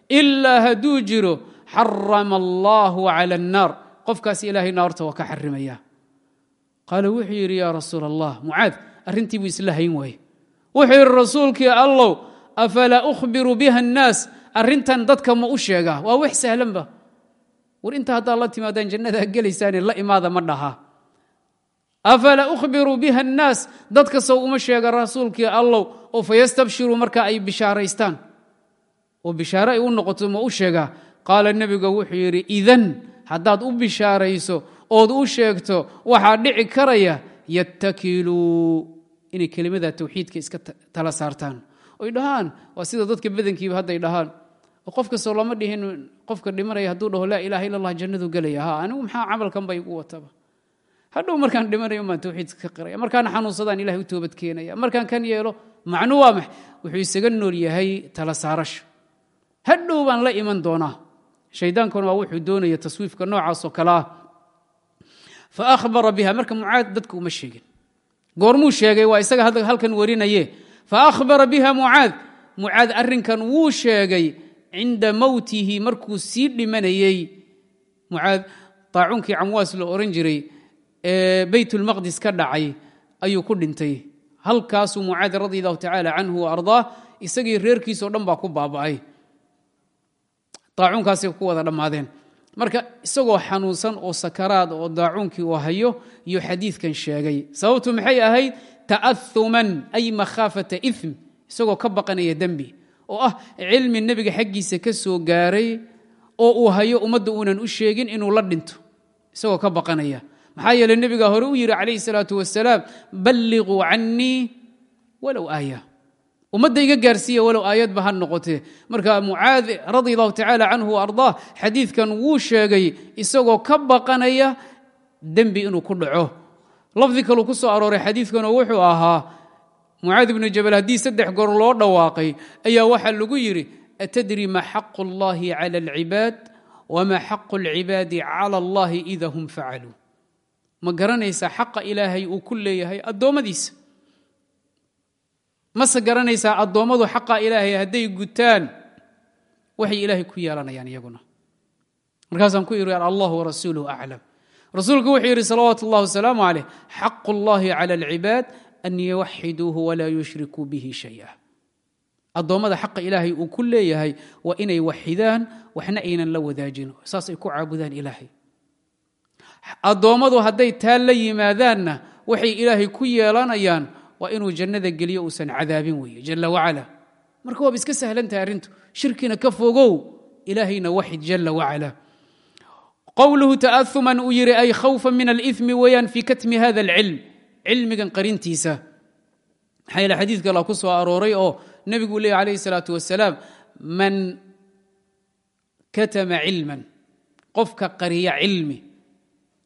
Ilaa hadduu jiro xarama allahu cala annaar. Qofkaas ilaahay naarta waa ka xarimaya. Qaala wuxuu yidhi yaa rasuul allah mucaad arrintii buu isla hayn waaye wuxuu yidhi rasuulkii allow afalaa ukhbiru biha annaas? Arrintan dadka ma u sheegaa. Waa wax sahlanba war inta haddaad la timaadaan jannadaa gelaysaane la imaada ma dhaha. Afalaa ukhbiru biha annaas? Dadka sow uma sheega rasuulkii allow oo fayastabshiruu marka ay bishaaraystaan. Oo bishaare ay u noqoto ma u sheegaa qaala nebiga wuxuu yidhi idan haddaad u bishaarayso ood u sheegto waxaa dhici karaya yattakiluu inay kelimada tawxiidka iska tala saartaan. Oy dhahaan waa sida dadka badankiiba hadday dhahaan. Qof kastoo dhihin qofka dhimanaya hadduu dhaho laa ilaha illa allah jannadu gelaya. Ha anigu maxaa camalkan ba igu wataba? Hadhow markaan dhimanayo baan tawxiidka ka qiraya markaan xanuunsadaan ilahay u toobad keenaya. Markaan kan yeelo macnu waa max wuxuu isaga nool yahay tala saarasho. Hadhow baan la iman doonaa shaydaankuna waa wuxuu doonaya taswiifka noocaasoo kale ah. Fa ahbara biha marka mucaad dadka uma sheegin. Goormuu sheegay waa isaga halkan warinaye fa ahbara biha mucaad. Mucaad arrinkan wuu sheegay cinda mowtihi markuu sii dhimanayey. Mucaad taacuunkii camwaas la oran jiray ee baytulmaqdis ka dhacay ayuu ku dhintay. Halkaasuu mucaad radi allahu tacaala canhu wa isagii reerkiisao dhan baa ku baaba'ay daacuunkaasay ku wada dhammaadeen. Marka isagoo xanuunsan oo sakaraad oo daacuunkii uu hayo iyo xadiidkan sheegay. Sababtu maxay ahayd? Ta'auman ay makhaafata im isagoo ka baqanaya dembi oo ah cilmi nebiga xaggiisa ka soo gaaray oo uu hayo ummadda uunan u sheegin inuu la dhinto isagoo ka baqanaya. Maxaa yeele nebiga hore u yidhi calayhi salaatu wasalaam balliquu cannii walow aaya ummadda iga gaarsiiya walow aayadba ha noqotee. Marka mucaad radi allahu tacaala canhu ardaa xadiidkan wuu sheegay isagoo ka baqanaya dembi inuu ku dhaco. Lafdi kaluu ku soo arooray xadiidkanoo wuxuu ahaa mucaad ibnu jabal haddii saddex goor loo dhawaaqay ayaa waxaa lagu yidhi atadri ma xaqu اllahi cala alcibaad wma xaqu اlcibaadi cala allahi ida hum facaluu ma garanaysaa xaqa ilaahay uu ku leeyahay addoommadiisa mase garanaysaa addoommadu xaqa ilaahay hadday gutaan waxay ilaahay ku yeelanayaan iyaguna. Markaasaan ku iri allah warasuuluhu aclam rasuulku wuxuu yidhi salawaatu اllah wasalaamu calayh xaqu اllahi cala alcibaad an yuwaxiduuhu walaa yushrikuu bihi shaya. Addoommada xaqa ilaahay uu ku leeyahay waa inay waxidaan waxna aynan la wadaajin. Saasay ku caabudaan ilaahay. Addoommadu hadday taa la yimaadaanna waxay ilaahay ku yeelanayaan waa inuu jannada geliyo uusan cadaabin weeye jalla wacala. Marka waaba iska sahlantaha arrintu. Shirkina ka fogow ilaahayna waxid jalla wacala. Qowluhu ta'auman uu yidhi ay khawfan min alimi weeyaan fii katmi hada alcilm cilmigan qarintiisa. Maxaa yaele xadiidka la ku soo arooray oo nebigu u leeyay alayhi salaatu wasalaam man katama cilman. Qofka qariya cilmi.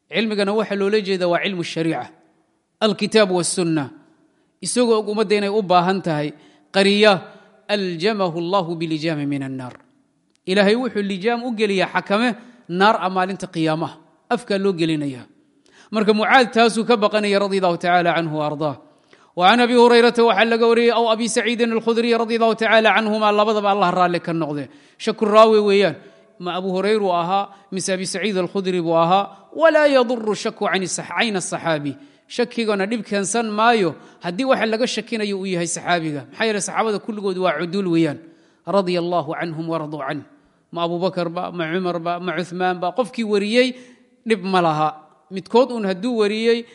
Cilmigana waxaa loola jeeda waa cilmu shariica. Alkitaab wاsunna isagoo og u baahan tahay qariya aljamahu allahu bilijaami min annaar ilaahay wuxuu lijaam u geliyaa xakame naar a maalinta qiyaamaha. Afkaa loo gelinaya. Marka mucaad taasuu ka baqanaya radi allahu tacala canhu ardaa wa can abi hurayrata waxaa laga wariyey aw abi saciidin alkhudriy radi allahu tacala canhuma labadaba allah raalli ka noqde. Shaku raawe weeyaan ma abu hurayru ahaa mise abi saciid alkhudri buu ahaa walaa yaduru shaku cayna asaxaabi shakigana dhib keensan maayo. Haddii waxa laga shakinayo uu yahay saxaabiga maxaa yeele saxaabada kulligood waa cuduul weeyaan. Radia canhum waraduu canh ma abubakar ba ma cumar ba ma cuثmaan ba qofkii wariyey dhib ma laha. Midkood uun hadduu wariyey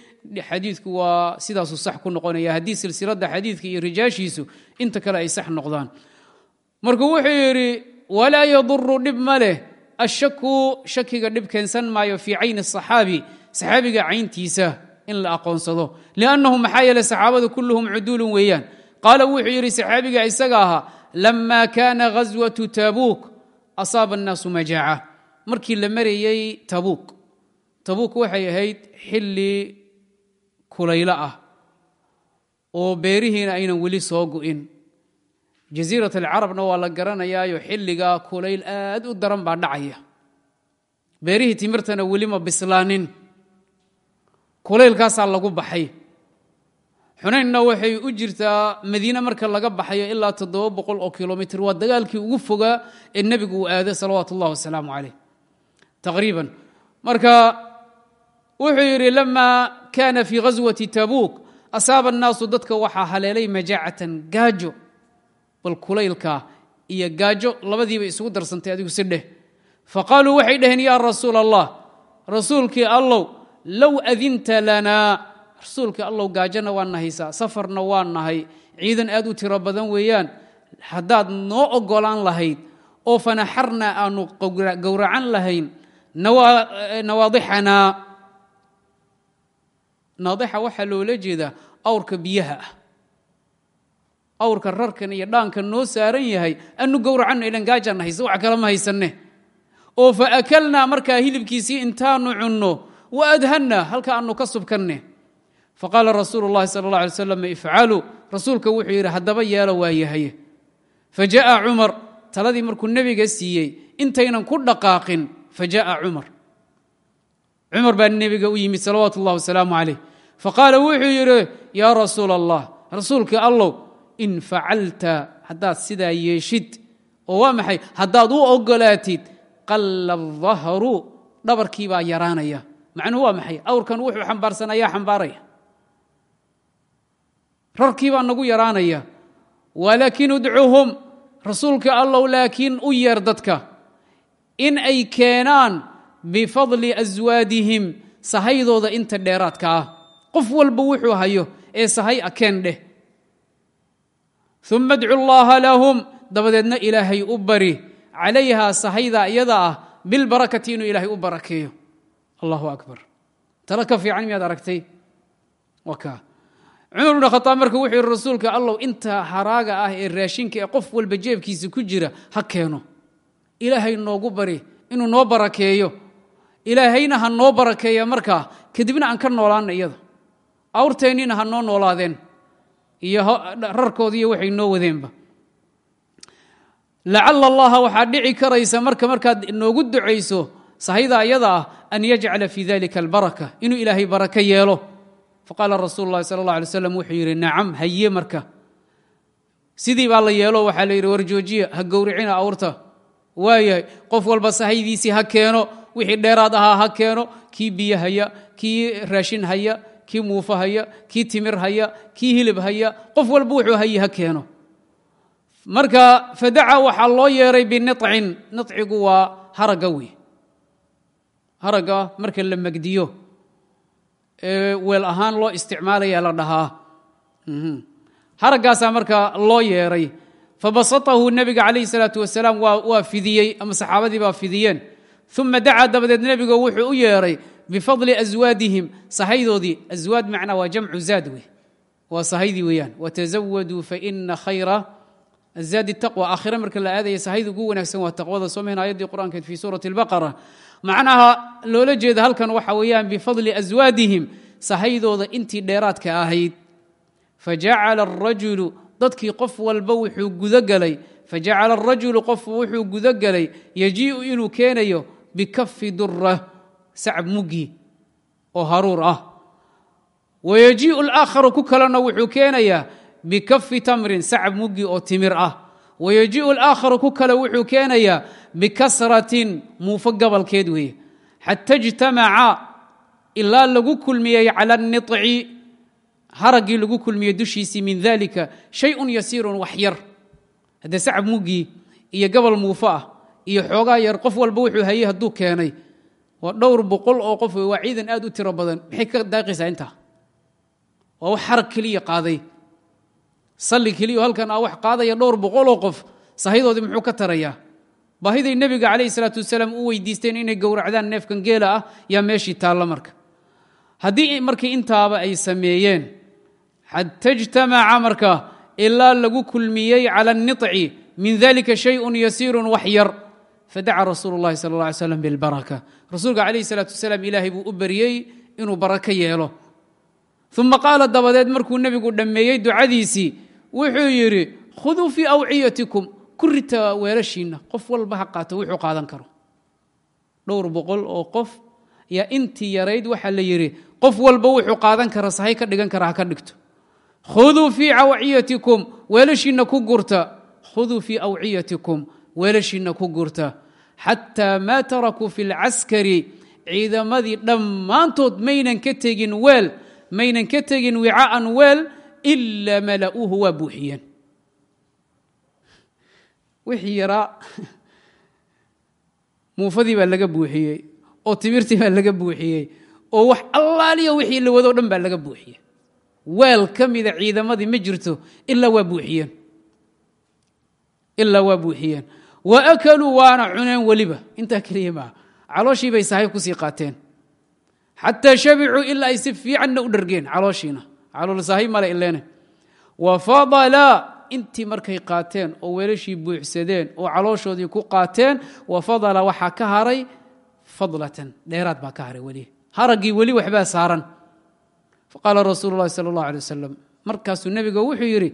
xadiidku waa sidaasuu sax ku noqonaya. Haddii silsilada xadiidka iyo rijaashiisu inta kale ay sax noqdaan. Marka wuxuu yidhi walaa yaduru dhib ma leh. Ashaku shakiga dhib keensan maayo fii cayni asaxaabi saxaabiga cayntiisa in la aqoonsado. Liannahu maxaa yeele saxaabada kulluhum cuduulun weeyaan. Qaala wuxuu yidhi saxaabiga isaga ahaa lama kaana ghaswatu tabuuk asaaba annaasu majaaca. Markii la marayey tabuuk tabuuk waxay ahayd xilli kulaylo ah oo beerihiina aynan weli soo gu'in jasiirat alcarabna waa la garanayaayo xilligaa kulayl aad u daran baa dhacaya. Beerihii timirtana weli ma bislaanin kulaylkaasaa lagu baxay. Xunaynna waxay u jirtaa madiine marka laga baxayo ilaa toddoba boqol oo kilomitr waa dagaalkii ugu fogaa ee nebigu uu aaday salawaatu ullahi wasalaamu calayh. Taqriiban. Marka wuxuu yidhi lama kaana fii ghaswati tabuuk. Asaaba annaasu dadka waxaa haleelay majaacatan gaajo bal kulaylka iyo gaajo labadiiba isugu darsantay adigu si dheh. Faqaaluu waxay dhaheen yaa rasuul allah rasuulkii allow low adinta lanaa rasuulkii allow gaajona waa nahaysaa safarna waa nahay. Ciidan aad u tiro badan weeyaan. Haddaad noo oggolaan lahayd oo fanaxarna aanu gowracan lahayn nawaadixanaa naadixa waxaa loola jeedaa awrka biyaha ah. Awrka rarkan iyo dhaankan noo saaran yahay anu gowracanno ilan gaajaan haysa wax kale ma haysanne. Oo fa akalnaa markaa hilibkiisii intaanu cunno wa adhanna halka aanu ka subkanne faqaala rasuulu llahi sala allah alay slam ifcaluu rasuulka wuxuu yidhi haddaba yeelo waa yahaye fa ja'a cumar taladii markuu nebiga siiyey intaynan ku dhaqaaqin fa ja'a cumar cumar baa nebiga u yimid salawaatu اllah wasalaamu calayh faqaala wuxuu yidhi yaa rasuul allah rasuulkii allow in facalta haddaad sidaa yeeshid oo waa maxay haddaad u ogolaatid qalla الظahru dhabarkii baa yaraanaya macnuhu waa maxay? Awrkan wuxuu xambaarsanaayaa xambaaraya. Rarkii baa nagu yaraanaya. Walaakin udcuhum rasuulka allow laakiin u yeer dadka. In ay keenaan bifadli aswaadihim sahaydooda inta dheeraadka ah. Qof walba wuxuu hayo ee sahay akeen dheh. Uma adcu llaha lahum dabadeedna ilaahay u bari. Calayhaa sahayda iyada ah bilbarakati inuu ilaahay u barakeeyo allahu akbar. Talo ka fiican miyaad aragtay? Cumar bn khaaab marka wuxuu yihi rasuulka allow inta haraaga ah ee raashinka ee qof walba jeebkiisa ku jira ha keeno. Ilaahay noogu bari inuu noo barakeeyo. Ilaahayna ha noo barakeeya markaa kadibna aan ka noolaana iyada. Awrteennina ha noo noolaadeen. Iyo rarkoodi iyo waxay noo wadeenba. Lacala allaha waxaa dhici karaysa marka markaad noogu ducayso sahayda ayada ah an yajcala fi dalika albaraka inuu ilaahay baraka yeelo. Faqaala rasuulu lahi sala allah alay slam wuxuu yidhi nacam haye marka. Sidii baa la yeelo waxaa la yidhi warjoojiya ha gowricina awrta. Waayahay qof walba sahaydiisii ha keeno wixii dheeraad ahaa ha keeno kii biyo haya kii raashin haya kii muufo haya kii timir haya kii hilib haya qof walba wuxuu haragga marka la megdiyo ee weel ahaan loo isticmaalaya la dhahaa. Haraggaasaa marka loo yeeray fabasatahu nebiga calayhi salaatu wasalaam waa fidiyey ama saxaabadii baa fidiyeen. Uma dacaa dabadeed nebiga wuxuu u yeeray bifadli aswaadihim sahaydoodii aswaad macnaa waa jamcu zaad wey waa sahaydii weeyaan. Watazawaduu faina khayra azaadi taqwa. Aakhire marka la aadaya sahayda ugu wanaagsan waa taqwada. Soo mahin ayaddii qur'aankeed fi suurati albaqara macnaha loola jeeda halkan waxa weeyaan bifadli aswaadihim sahaydooda intii dheeraadka ahayd. Fajacala arajulu dadkii qof walba wuxuu gudogelay fajacala arajulu qof wuxuu gudogelay yajii'u inuu keenayo bikafi dura sacab muggi oo haruur ah. Wayajii'u alaakharu ku kalena wuxuu keenayaa bikafi tamrin sacab muggi oo timir ah wayajii'u alaakharu ku kale wuxuu keenayaa bikasratin muufo gabalkeed weeye xata ijtamaca ilaa lagu kulmiyey cala aniطci haraggii lagu kulmiyey dushiisii min dalika shayun yasiirun wax yar haddee sacab muggii iyo gabal muufo ah iyo xoogaa yar qof walba wuxuu hayey hadduu keenay waa dhowr boqol oo qof waa ciidan aad u tiro badan maxay ka daaqaysaa intaa waa wax harag keliya qaaday salli keliyo halkan a wax qaadaya dhowr boqoloo qof sahidoodii muxuu ka tarayaa baahiday nebiga calayhi salaatu wasalaam u weydiisteen inay gowracdaan neefkan geela ah yaa meeshii taalla marka. Haddii markii intaaba ay sameeyeen xata ijtamaca marka ilaa lagu kulmiyey cala anici min dalika shayun yasiirun wax yar. Fadaca rasuulu اllahi sal اla slam bilbaraka. Rasuulka calayhi salaatu wasalaam ilaahay buu u baryey inuu barako yeelo. Uma qaala dabadeed markuu nebigu dhammeeyey ducadiisii wuxuu yidhi khuduu fii awciyatikum. Ku rita weelashiinna qof walba ha qaato wuxuu qaadan karo. Dhowr boqol oo qof yaa intii yarayd waxaa la yidhi qof walba wuxuu qaadan kara sahay ka dhigan kara ha ka dhigto. Khuduu fii awciyatikum. Weelashiinna ku gurta. Khuduu fii awciyatikum. Weelashiinna ku gurta. Xataa maa tarakuu fi lcaskari ciidamadii dhammaantood maynan ka tegin weel maynan ka tegin wicaan weel ilaa mala'uuhu waa buuxiyeen wixii yaraa muufadii baa laga buuxiyey oo timirtii baa laga buuxiyey oo wax allaaliya wixii la wadoo dhan baa laga buuxiyey weel ka mida ciidamadii ma jirto ilaa waa buuxiyeen ilaa waa buuxiyeen wa akaluu waana cuneen weliba intaa keliya maaha calooshii bay sahay ku sii qaateen xataa ilaa ay si fiicanna u dhargeen calooshiina calool sahay male ileene wa fadala intii markay qaateen oo weelashii buuxsadeen oo calooshoodii ku qaateen wa fadala waxaa ka haray fadlatan dheeraad baa ka haray weli. Haraggii weli waxbaa saaran. Faqaala rasuulu llahi sala allah wasalam markaasuu nebiga wuxuu yidhi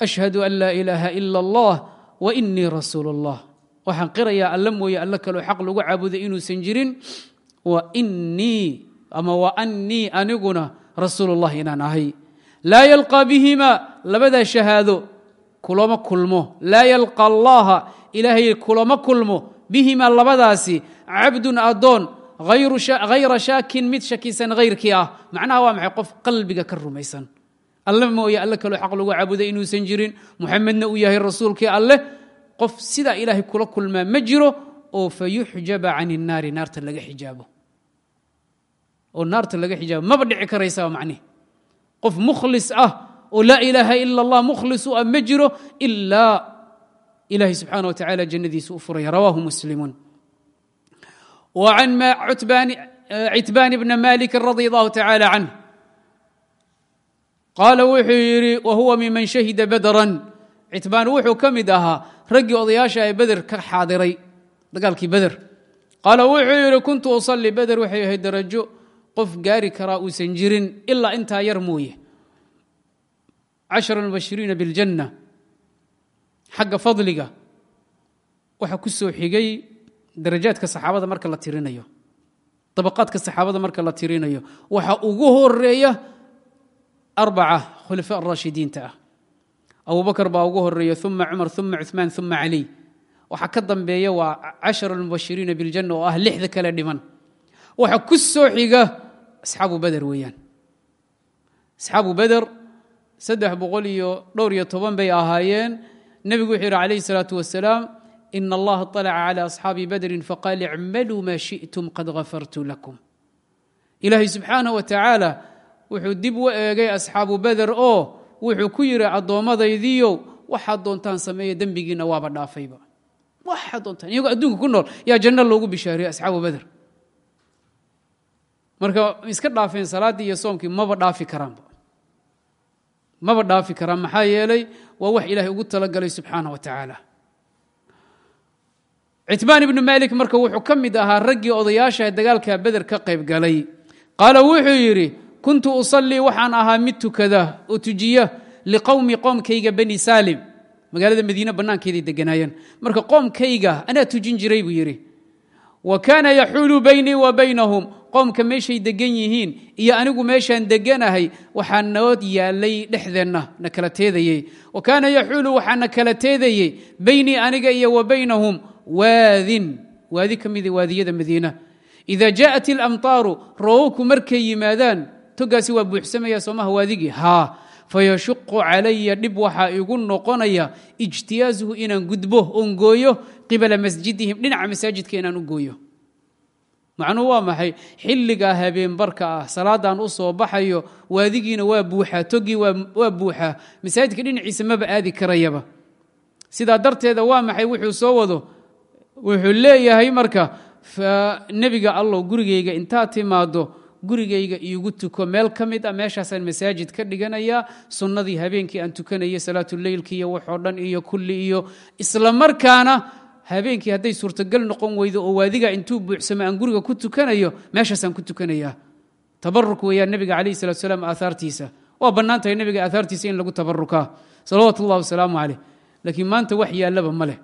ashhadu an laa ilaaha ila allah wa inii rasuulu allah waxaan qirayaa alla mooye alla kaloo xaq lagu caabuday inuusan jirin wa inii ama wa annii aniguna rasuulu llah inaan ahay. Laa yalqaa bihima labadaa shahaado kulama kulmo. Laa yalqa allaha ilaahay kulama kulmo. Bihima labadaasi cabdun addoon hayra shaakin mid shakisan hayrkii ah. Macnaha waa maxay? Qof qalbiga ka rumaysan. Alle mooye alle kaloo xaq lagu caabuday inuusan jirin. Muxamedna uu yahay rasuulkii alleh qof sidaa ilaahay kula kulmaa ma jiro oo fayuxjaba can innaari naarta laga xijaabo oo naarta laga xijaabo maba dhici karaysaa macnihi qof mukhlis ah oo laa ilaaha ila allah mukhlis u ah ma jiro ilaa ilahay subxaana wa tacala jannadiisa u furaya. Rawaahu muslimuun wa can citbaan bna malik radi allahu tacala canh. Qaala wuxuu yidhi wa huwa miman shahida badran. Citbaan wuxuu ka mid ahaa raggii odayaasha ee beder ka xaadiray dagaalkii beder qaala wuxuu yidhi kuntu qof gaari karaa uusan jirin ilaa intaa yar mooye cashara mubashiriina biاljanna xagga fadliga waxaa ku soo xigay darajaadka saxaabada marka la tirinayo dabaqaadka saxaabada marka la tirinayo waxa ugu horeeya arbaca khulafa araashidiinta ah abubakar baa ugu horeeya uma cumar uma cuثmaan uma cali waxaa ka dambeeya waa cashara mubashiriina biاljanna oo ah lixda kale dhiman waxa ku soo xiga asxaabu beder weeyaan asxaabu beder saddex boqol iyo dhowr iyo toban bay ahaayeen nebigu wuxuu yidhi calayh الsalaaةu wasalaam in allaha طalaca calى asxaabi badrin faqaal icmaluu ma shiئtum qad gafartu lakum ilaahay subxaanah wa tacaala wuxuu dib u eegay asxaabu beder oo wuxuu ku yidhi addoommadaydiiyow waxaad doontaan sameeya dembigiina waaba dhaafayba waxaad doontaan iyagoo adduunka ku nool yaa janno loogu bishaariyey asxaabu beder marka iska dhaafeen salaaddii iyo soomkii maba dhaafi karaanba. Maba dhaafi karaan maxaa yeelay waa wax ilaahay ugu talagalay subxaanah wa tacaala. Citbaan ibnu malik marka wuxuu ka mid ahaa raggii odayaasha dagaalka beder ka qayb galay. Qaala wuxuu yidhi kuntu usallii waxaan ahaa mid tukada oo tujiya liqowmi qoomkayga bani saalim. Magaalada madiine bannaankeeday deganaayeen marka qoomkayga anaa tujin jiray buu yidhi. Wa kaana yaxuulu baynii wa baynahum qoomka meeshay degan yihiin iyo anigu meeshaan deganahay waxaa noo yaalay dhexdeenna na kala teedayey wa kaana yaxuulu waxaa na kala teedayey baynii aniga iyo wa baynahum waadin waadi ka mida waadiyada madiina ida jaءat اlamطaaru roobabku markay yimaadaan togaasi waa buuxsamaya soomaha waadigii haa fayashuqu calaya dhib waxaa igu noqonaya ijtiyaazuhu inaan gudbo oon gooyo qibala masjidihim dhinaca masaajidka inaan u gooyo macnuhu waa maxay? xilligaa habeenbarka ah. Salaadaan u soo baxayo waadigiina waa buuxaa togii waa buuxaa masaajidka dhinaciisa maba aadi karayaba. Sidaa darteeda waa maxay? Wuxuu soo wado wuxuu leeyahay marka nebiga allow gurigayga intaad timaado gurigayga iigu tuko. Meel ka mid a meeshaasaan masaajid ka dhiganayaa sunnadii habeenkii aan tukanayay salaatuleylki iyo waxoo dhan iyo kulli iyo isla markaana habeenkii hadday suurtagal noqon weydo oo waadiga intuu buuxsama aan guriga ku tukanayo meeshaasaan ku tukanayaa tabaruk weeyaan nebiga calayh salat salaam aahaartiisa waa bannaan tahay nebiga aahaartiisa in lagu tabarukaa salawaatu ullahi wasalaamu caleyh laakiin maanta wax yaallaba ma leh.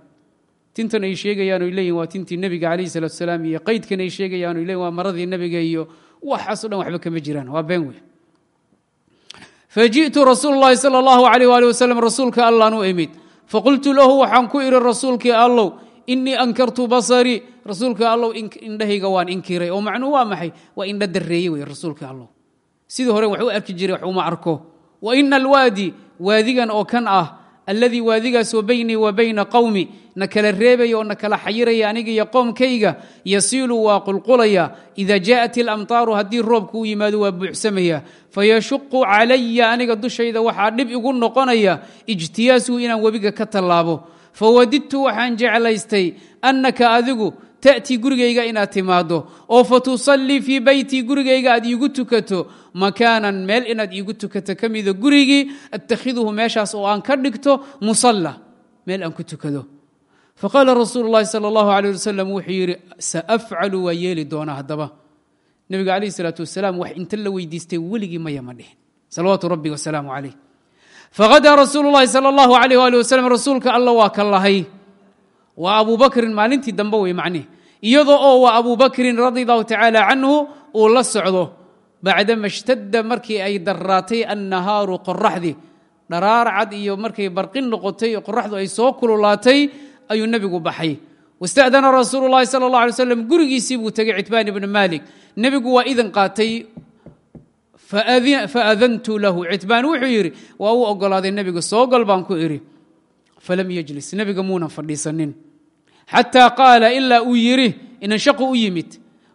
Tintan ay sheegayaan leeyihiin waa tintii nebiga calayhi salaatu salaam iyo qaydkan ay sheegayaan oy waa maradii nebiga iyo waxaasoo dhan waxba kama jiraan. Waa been wey faji'tu rasuulu sala allahu alayh waali wasalam rasuulka allaan imid. Faqultu lahu waxaan ku idhi rasuulkii allow inii ankartu basarii rasuulka allow indhahayga waan inkiray. Oo macnuu waa maxay? Waa indha dareeye wey rasuulka allow sidii hore wax u arki jiray wax arko. Wa ina alwaadi waadigan oo kan ah alladii waadigaasoo baynii wa bayna qowmi na kala reebaya oo na kala xayiraya aniga iyo qoomkayga yasiilu waa qulqulaya ida jaءat ilamطaaru haddii roobku u yimaado waa buuxsamaya fayashuqu calaya aniga dushayda waxaa dhib igu noqonaya ijtiyaasuhu inaan webiga ka tallaabo fawadidtu waxaan jeclaystay annaka adigu ta'tii gurigayga inaad timaaddo oo fatusallii fii beytii gurigayga aad iigu tukato makaanan meel inaad iigu tukato ka mida gurigii attakhiduhu meeshaas oo aan ka dhigto musalla meel aan ku tukado faqaala rasuulu llahi sala allahu aleyh wasalam wuxuu yidhi saafcalu waa yeeli doonaa haddaba nebiga calayh isalaatu wasalaam wax inta la weydiistay weligii maya ma dhihin salawaatu rabbi wasalaamu calayh faqadaa rasuulu llahi sala allahu alayh ali wasalam rasuulka alla waa ka lahay waa abu bakrin maalintii dambe wey macnihi iyadoo oo waa abu bakrin radi allahu tacaala canhu uu la socdo bacdama ishtadda markii ay daraatay annahaaru qoraxdii dharaar cad iyo markay barqin noqotay qoraxdu ay soo kululaatay ayuu nebigu baxay wasta'dana rasuulu llahi sala allah alay slam gurigiisii buu tegey citbaan ibni maalik nebigu faadantu lahu citbaan wuxuu yidhi waa uu ogolaaday nebiga soo gal baan ku idhi falam yejlis nebiga muunan fadhiisanin xataa qaala ilaa uu yidhi inan shaqu u yimid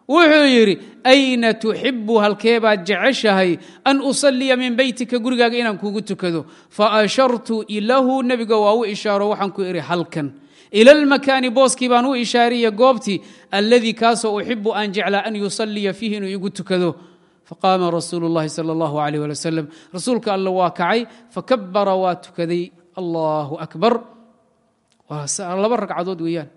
wuxuu yidhi ayna tuxibu halkeebaad jeceshahay an usaliya min beytika gurigaaga inaan kuugu tukado faashartu lahu nebiga waa u ishaaro waxaan ku idhi halkan ila lmakaani booskii baan u ishaariya goobtii alladii kaasoo uxibu aan jeclaa an yusaliya fiihi inuu igu tukado faqaama rasuulu اllahi salى اllahu alيh ali wasalam rasuulka alla waa kacay fakabara waa tukaday allahu akbar waa laba ragcadood weeyaan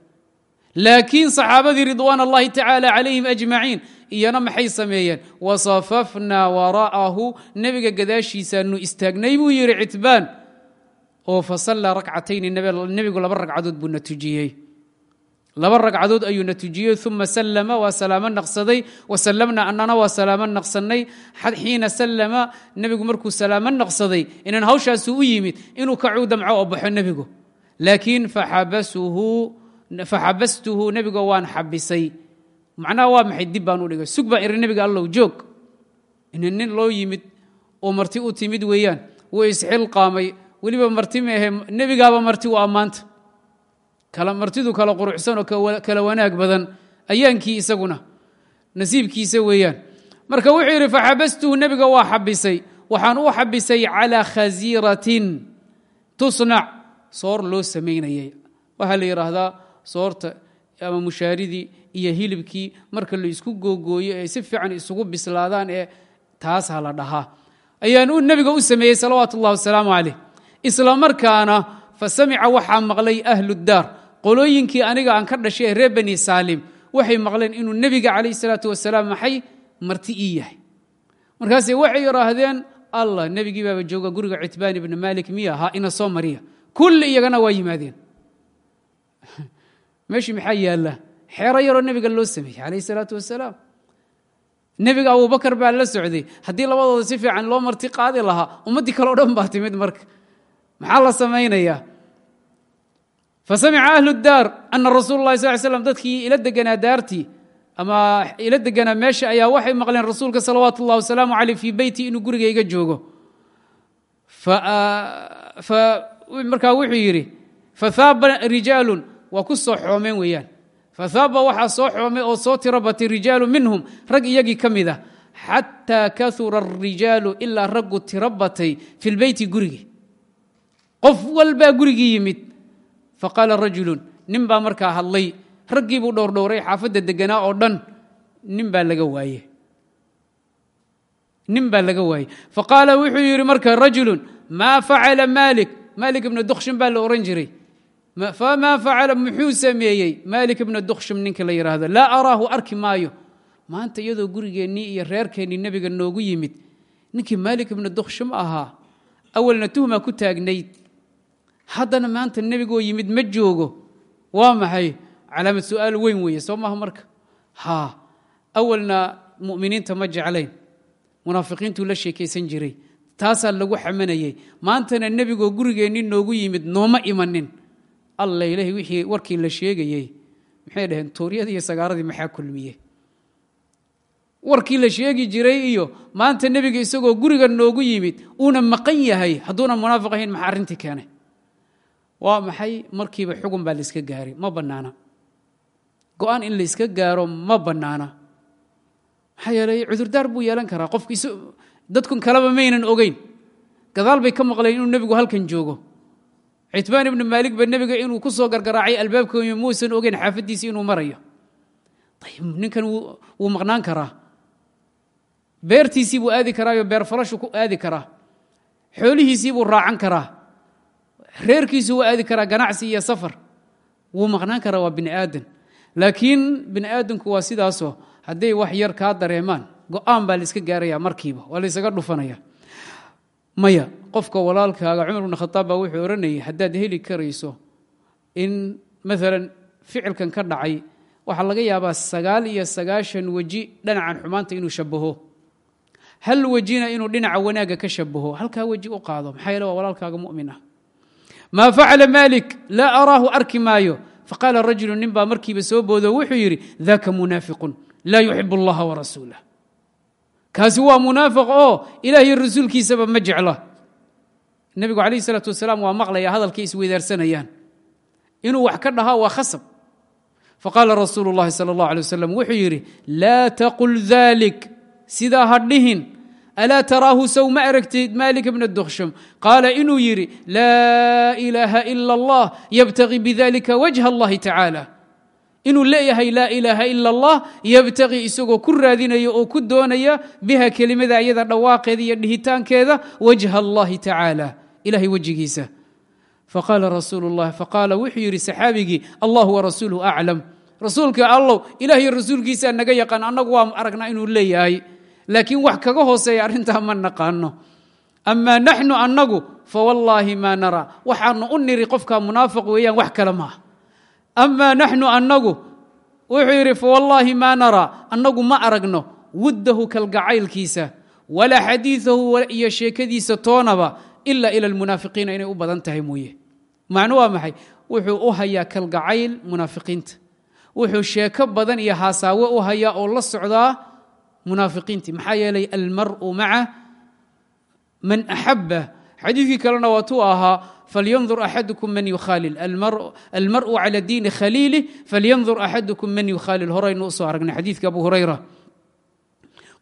laakiin saxaabadii ridwaan allahi tacaala calayhim ajmaciin iyana maxay sameeyeen wasafafnaa wara'ahu nebiga gadaashiisaanu istaagnay buu yidhi citbaan oo fasallaa rakcatayni nebigu laba ragcadood buuna tujiyey laba ragcadood ayuuna tujiyey uma sallama waa salaamo naqsaday wasallamna annana waa salaamo naqsannay xiina sallama nebigu markuu salaamo naqsaday inan hawshaasu u yimid inuu kacuu damco oo baxo nebigu. Laakiin faxabastuhu nebiga waan xabisay. Macnaha waa maxay? Dib baan u dhigay. Sug baan iri nebiga allow joog. Ina nin loo yimid oo marti u timid weeyaan wuu isxilqaamay weliba marti meahe nebigaaba marti u ammaanta martidu kala quruxsan oo kala wanaag badan ayaankii isaguna nasiibkiisa weeyaan. Marka wuxuu yidhi faxabastuhu nebiga waa xabisay. Waxaan u xabisay calaa khasiiratin. Tusnac. Soor loo samaynayay. Waxaa la yidhaahdaa soorta ama mushaaridii iyo hilibkii marka la isku googooyo ee si fiican isugu bislaadaan ee taasaa la dhahaa. Ayaan nebiga u sameeyey salawaatu ullahi wasalaamu calayh. Isla markaana fa samica waxaa maqlay ahlu daar qolooyinkii aniga aan ka dhashay ee reer bani saalim waxay maqleen inuu nebiga calayh salaatu wasalaam maxay? Marti ii yahay. Markaase waxay idhaahdeen allah nebigii baaba jooga guriga citbaan ibni maalik miya ahaa ina soo mariya. Kulli iyagana waa yimaadeen. Meeshii maxaa yaalla? Xeero yaroo nebiga loo sameeyey calayh salaatu wasalaam. Nebiga abubakar baa la socday. Haddii labadooda si fiican loo marti qaadi lahaa ummaddii kale o dhan baa timid marka. Maxaa la samaynayaa fasamica ahlu daar ana rasuul lahi sal slam dadkii ila deganaa daartii ama ila deganaa meesha ayaa waxay maqleen rasuulka salawaat اllah wasalaamu aley fii beyti inuu guriga iga joogo. Ah, markaa wuxuu yidhi fahaaba rijaalun waa ku soo xoomeen weeyaan. Fahaaba waxaa soo xoomay oo soo tiro batay rijaalu minhum rag iyagii ka mid ah xataa kaura اrijaalu ilaa raggu tiro batay fi lbeyti gurigi. Qof walbaa gurigii yimid faqaala rajulu nin baa markaa hadlay raggii buu dhowrdhowray xaafadda deganaa oo dhan nin baa laga waaye. Nin baa laga waayey faqaala wuxuu yidhi marka rajulu maa facala maalik? Maalik ibna dukhshim baa la ohan jiray. Famaa facala muxuu sameeyey. Maalik ibna dukhshim ninka la yidhaahdo laa araahu arki maayo. Maanta iyadoo gurigeennii iyo reerkeennii nebiga noogu yimid ninkii maalik ibna dukhshim ahaa. Awalna tuhmaa ku taagnayd haddana maanta nebigoo yimid ma joogo. Waa maxay? Calaamad su'aal weyn weeye soo maaha marka. Haa awalna mu'miniinta ma jeclayn. Munaafiqiintuu la sheekaysan jiray. Taasaa lagu xamanayey maantana nebigoo gurigeennii noogu yimid nooma imanin. Alla ilahi wixii warkii la sheegayey maxay dhaheen? Tuuryadii iyo sagaaradii maxaa kulmiye warkii la sheegi jiray iyo maanta nebiga isagoo guriga noogu yimid uuna maqan yahay hadduuna munaafiq ahayn maxaa arrintii keenay waa maxay? Markiiba xugun baa layska gaaray. Ma bannaana. Go'aan in layska gaaro ma bannaana. Maxaa yeelay cudurdaar buu yeelan karaa. Qofku dadkun kaleba maynan ogeyn. Gadaal bay ka maqleen inuu nebigu halkan joogo. Citbaan ibnu maalik ba nebiga inuu ku soo gargaraacay albaabkooyi muusan ogeyn xaafaddiisi inuu marayo. Ayib ninkan wuu maqnaan karaa. Beertiisii buu aadi karaayo beer falashu ku aadi karaa. Xoolihiisii buu raacan karaa reerkiisu wuu aadi karaa ganacsi iyo safar. Wuu maqnaan karaa waa bini aadan. Laakiin bini aadamku waa sidaasoo hadday wax yar kaa dareemaan go'aan baa layska gaaraya markiiba waa laysaga dhufanaya maya qofka walaalkaaga cumar bn khataab baa wuxuu odhanayay haddaad heli karayso in maalan ficilkan ka dhacay waxaa laga yaabaa sagaal iyo sagaashan weji dhinacan xumaanta inuu shabaho hal wejina inuu dhinaca wanaagga ka shabaho halkaa weji u qaado maxaa yeele waa walaalkaaga mumin ah maa facala maalik laa araahu arki maayo faqaala rajulu nin baa markiiba soo boodo wuxuu yidhi daka munaafiqun laa yuxib اllaha warasuulah kaasi waa munaafiq oo ilaah iyo rasuulkiisaba ma jecla nebigu calayh isalaatu wasalaam waa maqlaya hadalkay isweydaarsanayaan inuu wax ka dhahaa waa khasab faqaala rasuulu اllahi salى اllah alay wasalam wuxuu yidhi laa taqul dalik sidaa ha dhihin alaa taraahu sow ma aragtid malik bna duksham qaala inuu yidhi laa ilaaha ila allah yabtagi bidalika wajha allahi tacaala inuu leeyahay laa ilaaha ila allah yabtaqi isagoo ku raadinaya oo ku doonaya biha kelimada iyada dhawaaqeeda iyo dhihitaankeeda wajha allahi tacaala ilahay wejigiisa. Faqaala rasuulu اllah faqaala wuxuu yidhi saxaabigii allah warasuuluhu aclam rasuulka allow ilaah rasuulkiisaa naga yaqaan annagu waa aragnaa inuu leeyahay laakiin wax kaga hooseeya arrintaa ma naqaano. Amaa naxnu annagu fawallaahi maa nara. Waxaanu u niri qofka munaafiq weeyaan wax kale maaha. Amaa naxnu annagu wuxuu yidhi fawallaahi maa nara. Annagu ma aragno wuddahu kalgacaylkiisa walaa xadiiahu iyo sheekadiisa toonaba ila ila almunaafiqiina inay u badan tahay mooye. Macnu waa maxay? Wuxuu u hayaa kalgacayl munaafiqiinta wuxuu sheeko badan iyo haasaawe u hayaa oo la socdaa munaafiqiintii. Maxaa yeelay almaru maca man axaba xadiidkii kalena waatuu ahaa falyandur axadukum man yukhaalil almaru cala diini khaliilih falyandur axadukum man yukhaalil horaynu u soo aragnay xadiidka abu hurayra.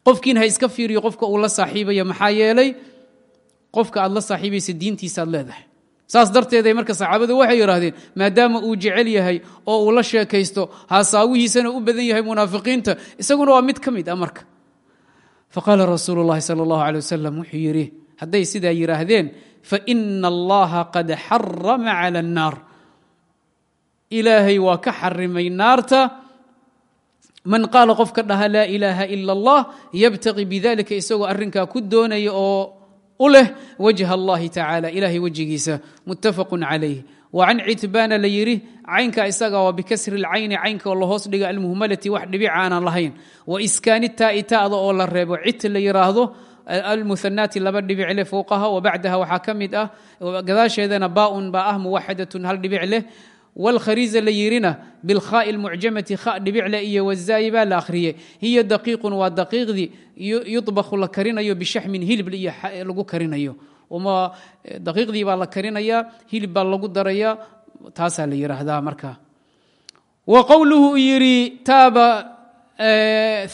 Qofkiin ha iska fiiriyo qofka uu la saaxiibaya maxaa yeelay qofka aad la saaxiibaysa diintiisaaad leedahay. Saas darteeday marka saxaabadu waxay yidhaahdeen maadaama uu jecel yahay oo uu la sheekaysto haasaawihiisana u badan yahay munaafiqiinta isaguna waa mid ka mid a marka faqaala rasuulu llahi sal allahu alay wasalam wuxuu yidhi hadday sidaa yidhaahdeen faina allaha qad xarama cala annaar ilaahay waa ka xarimay naarta man qaala qofka dhaha laa ilaaha ila allah yabtaqi bidalika isagoo arrinkaa ku doonaya oo u leh wajha allahi tacaala ilahay wejigiisa muttafaqu calayh wa can citbaana la yidhi caynka isaga waa bikasri lcayni caynka oo lahoos dhiga almuhmalati wax dhibica aanan lahayn. Wa iskaani taa'i ta'da oo la reebo cit la yidhaahdo almuhanaati laba dhibic leh fowqaha wa bacdaha waxaa ka mid ah gadaasheedana baaun baa ah muwaxadatun hal dhibic leh. Wlkhariiza la yirina bilkhaai lmucjamati kha dhibicle iyo wazaayi baa la akhriyey hiya daqiiqun waa daqiiqdii yudbaku la karinayo bishaxmin hilib lagu karinayo daqiiqdii baa la karinayaa hilib baa lagu daraya taasaa la yiraahdaa marka wa qowluhu yiri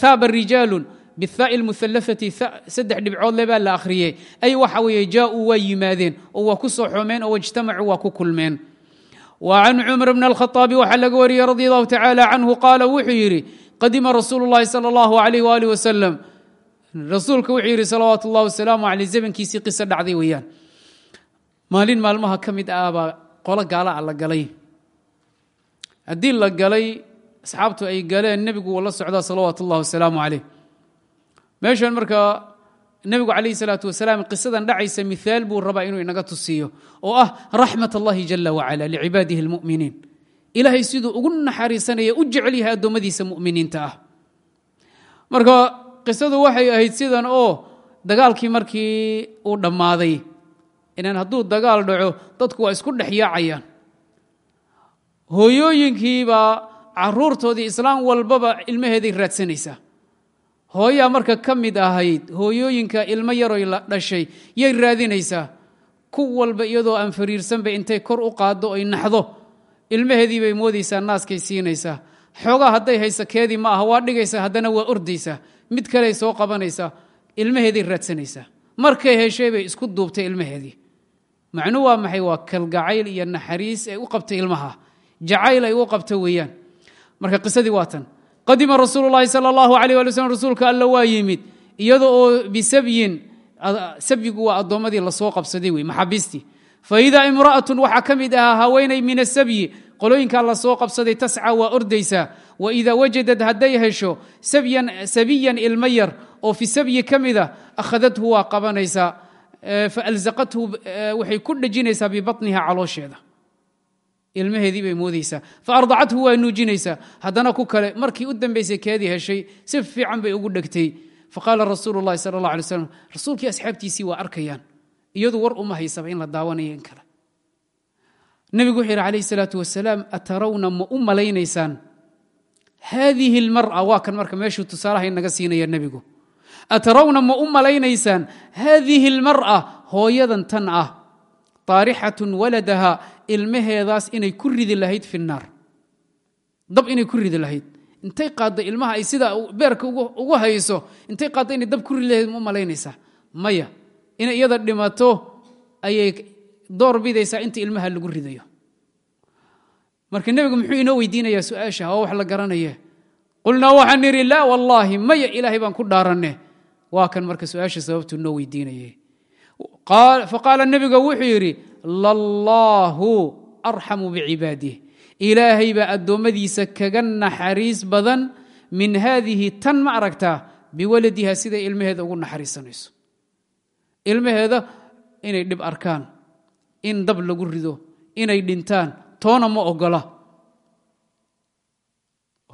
haaba rijaalun bihaai lmuhalaati saddex dhibcood le baa la akhriyey ay waxa weeye jaauu waa yimaadeen oo waa ku soo xomeen oo ijtamacuu waa ku kulmeen وعن cمر بن الخطاب waxaa laga wariyey رضي الله تعالى عنه قاaل wuxuu yidhi qadima rasuul الlahi slى الله عليه وaلiه وسلم rasuulka wuxuu yidhi salawaaت الlah وaسلام عalيه زمnkiisii qiso dhacday weeyaan maalin maalmaha ka mid ah baa qolo gaala a la galay haddii la galay asxaabtu ay galeen nebigu wuu la socdaa salawaaت الlah وaسلام عalيه meeshan marka nebigu calayhi salaatu wasalaam qisadan dhacaysa miaal buu rabaa inuu inaga tusiyo oo ah raxmat allahi jala wacala licibaadihi almu'miniin ilaahay siduu ugu naxariisanaya u jecel yahay addoommadiisa mu'miniinta ah marka qisadu waxay ahayd sidan oo dagaalkii markii uu dhammaaday inan hadduu dagaal dhaco dadku waa isku dhex yaacayaan. Hooyooyinkiibaa caruurtoodii islaam walbaba ilmaheeday raadsanaysaa hooyaa marka ka mid ahayd hooyooyinka ilmo yaroy la dhashay yay raadinaysaa ku walba iyadoo aan fariirsanba intay kor u qaaddo oy naxdo. Ilmaheedii bay moodaysaa naaskay siinaysaa. Xoogaa hadday haysa keedii ma aha waa dhigaysaa haddana waa ordaysaa mid kaley soo qabanaysaa ilmaheeday raadsanaysaa markay heshay bay isku duubtay ilmaheedii. Macnuu waa maxay? Waa kalgacayl iyo naxariis ay u qabtay ilmaha. Jacayl ay u qabta weeyaan. Marka qisadii waa tan. Qadima rasuulu llaahi sala allahu alay waali slm rasuulka alla waa yimid. Iyada oo bisabyin sabyigu waa addoommadii la soo qabsaday wey maxaabiistii fa idaa imra'atun waxaa ka mid ahaa haweenay min asabyi qolooyinkaa la soo qabsaday tasca waa ordaysaa waida wajadad hadday hesho sabiyan ilmo yar oo fi sabyi ka mida akhadathu waa qabanaysaa faalzaqathu waxay ku dhejinaysaa bibaطniha caloosheeda. Ilmaheedii bay moodaysaa. Faardacathu waa nuujinaysaa. Haddana ku kale markii u dambaysay keedii heshay si fiican bay ugu dhegtay. Faqaala rasuulu lahi sal اla alay slam rasuulkii asxaabtiisii waa arkayaan. Iyadu war uma haysaba in la daawanayo in kale nebigu wuxuu yidhi alayh salaatu wasalaam atarawna ma u malaynaysaan haadihi اlmar'a waa kan marka meeshuu tusaalaha inaga siinaya nebigu atarawna ma u malaynaysaan haadihi اlmar'a hooyadan tan ah. Taarixatun waladaha ilmaheedaas inay ku ridi lahayd fi dab inay ku ridi lahayd. Intay qaadda ilmaha ay sidaa beerka ugu hayso intay qaadda inay dab ku ridi lahayd ma u malaynaysaa maya inay iyada dhimato ayay door bidaysaa inta ilmaha lagu ridayo. Marka nebigu muxuu inoo weydiinayaa su'aasha waa wax la garanaya qulnaa waxaan nidhi laa wallaahi maya ilaahay baan ku dhaaranne. Waa kan marka su'aasha sababtuu noo weydiinayay faqaala nebiga wuxuu yidhi lallaahu arxamu bicibaadih ilaahay baa addoommadiisa kaga naxariis badan min haadihi tan ma aragtaa biwaladiha siday ilmaheeda ugu naxariisanayso. Ilmaheeda inay dhib arkaan in dab lagu rido inay dhintaan toona ma ogola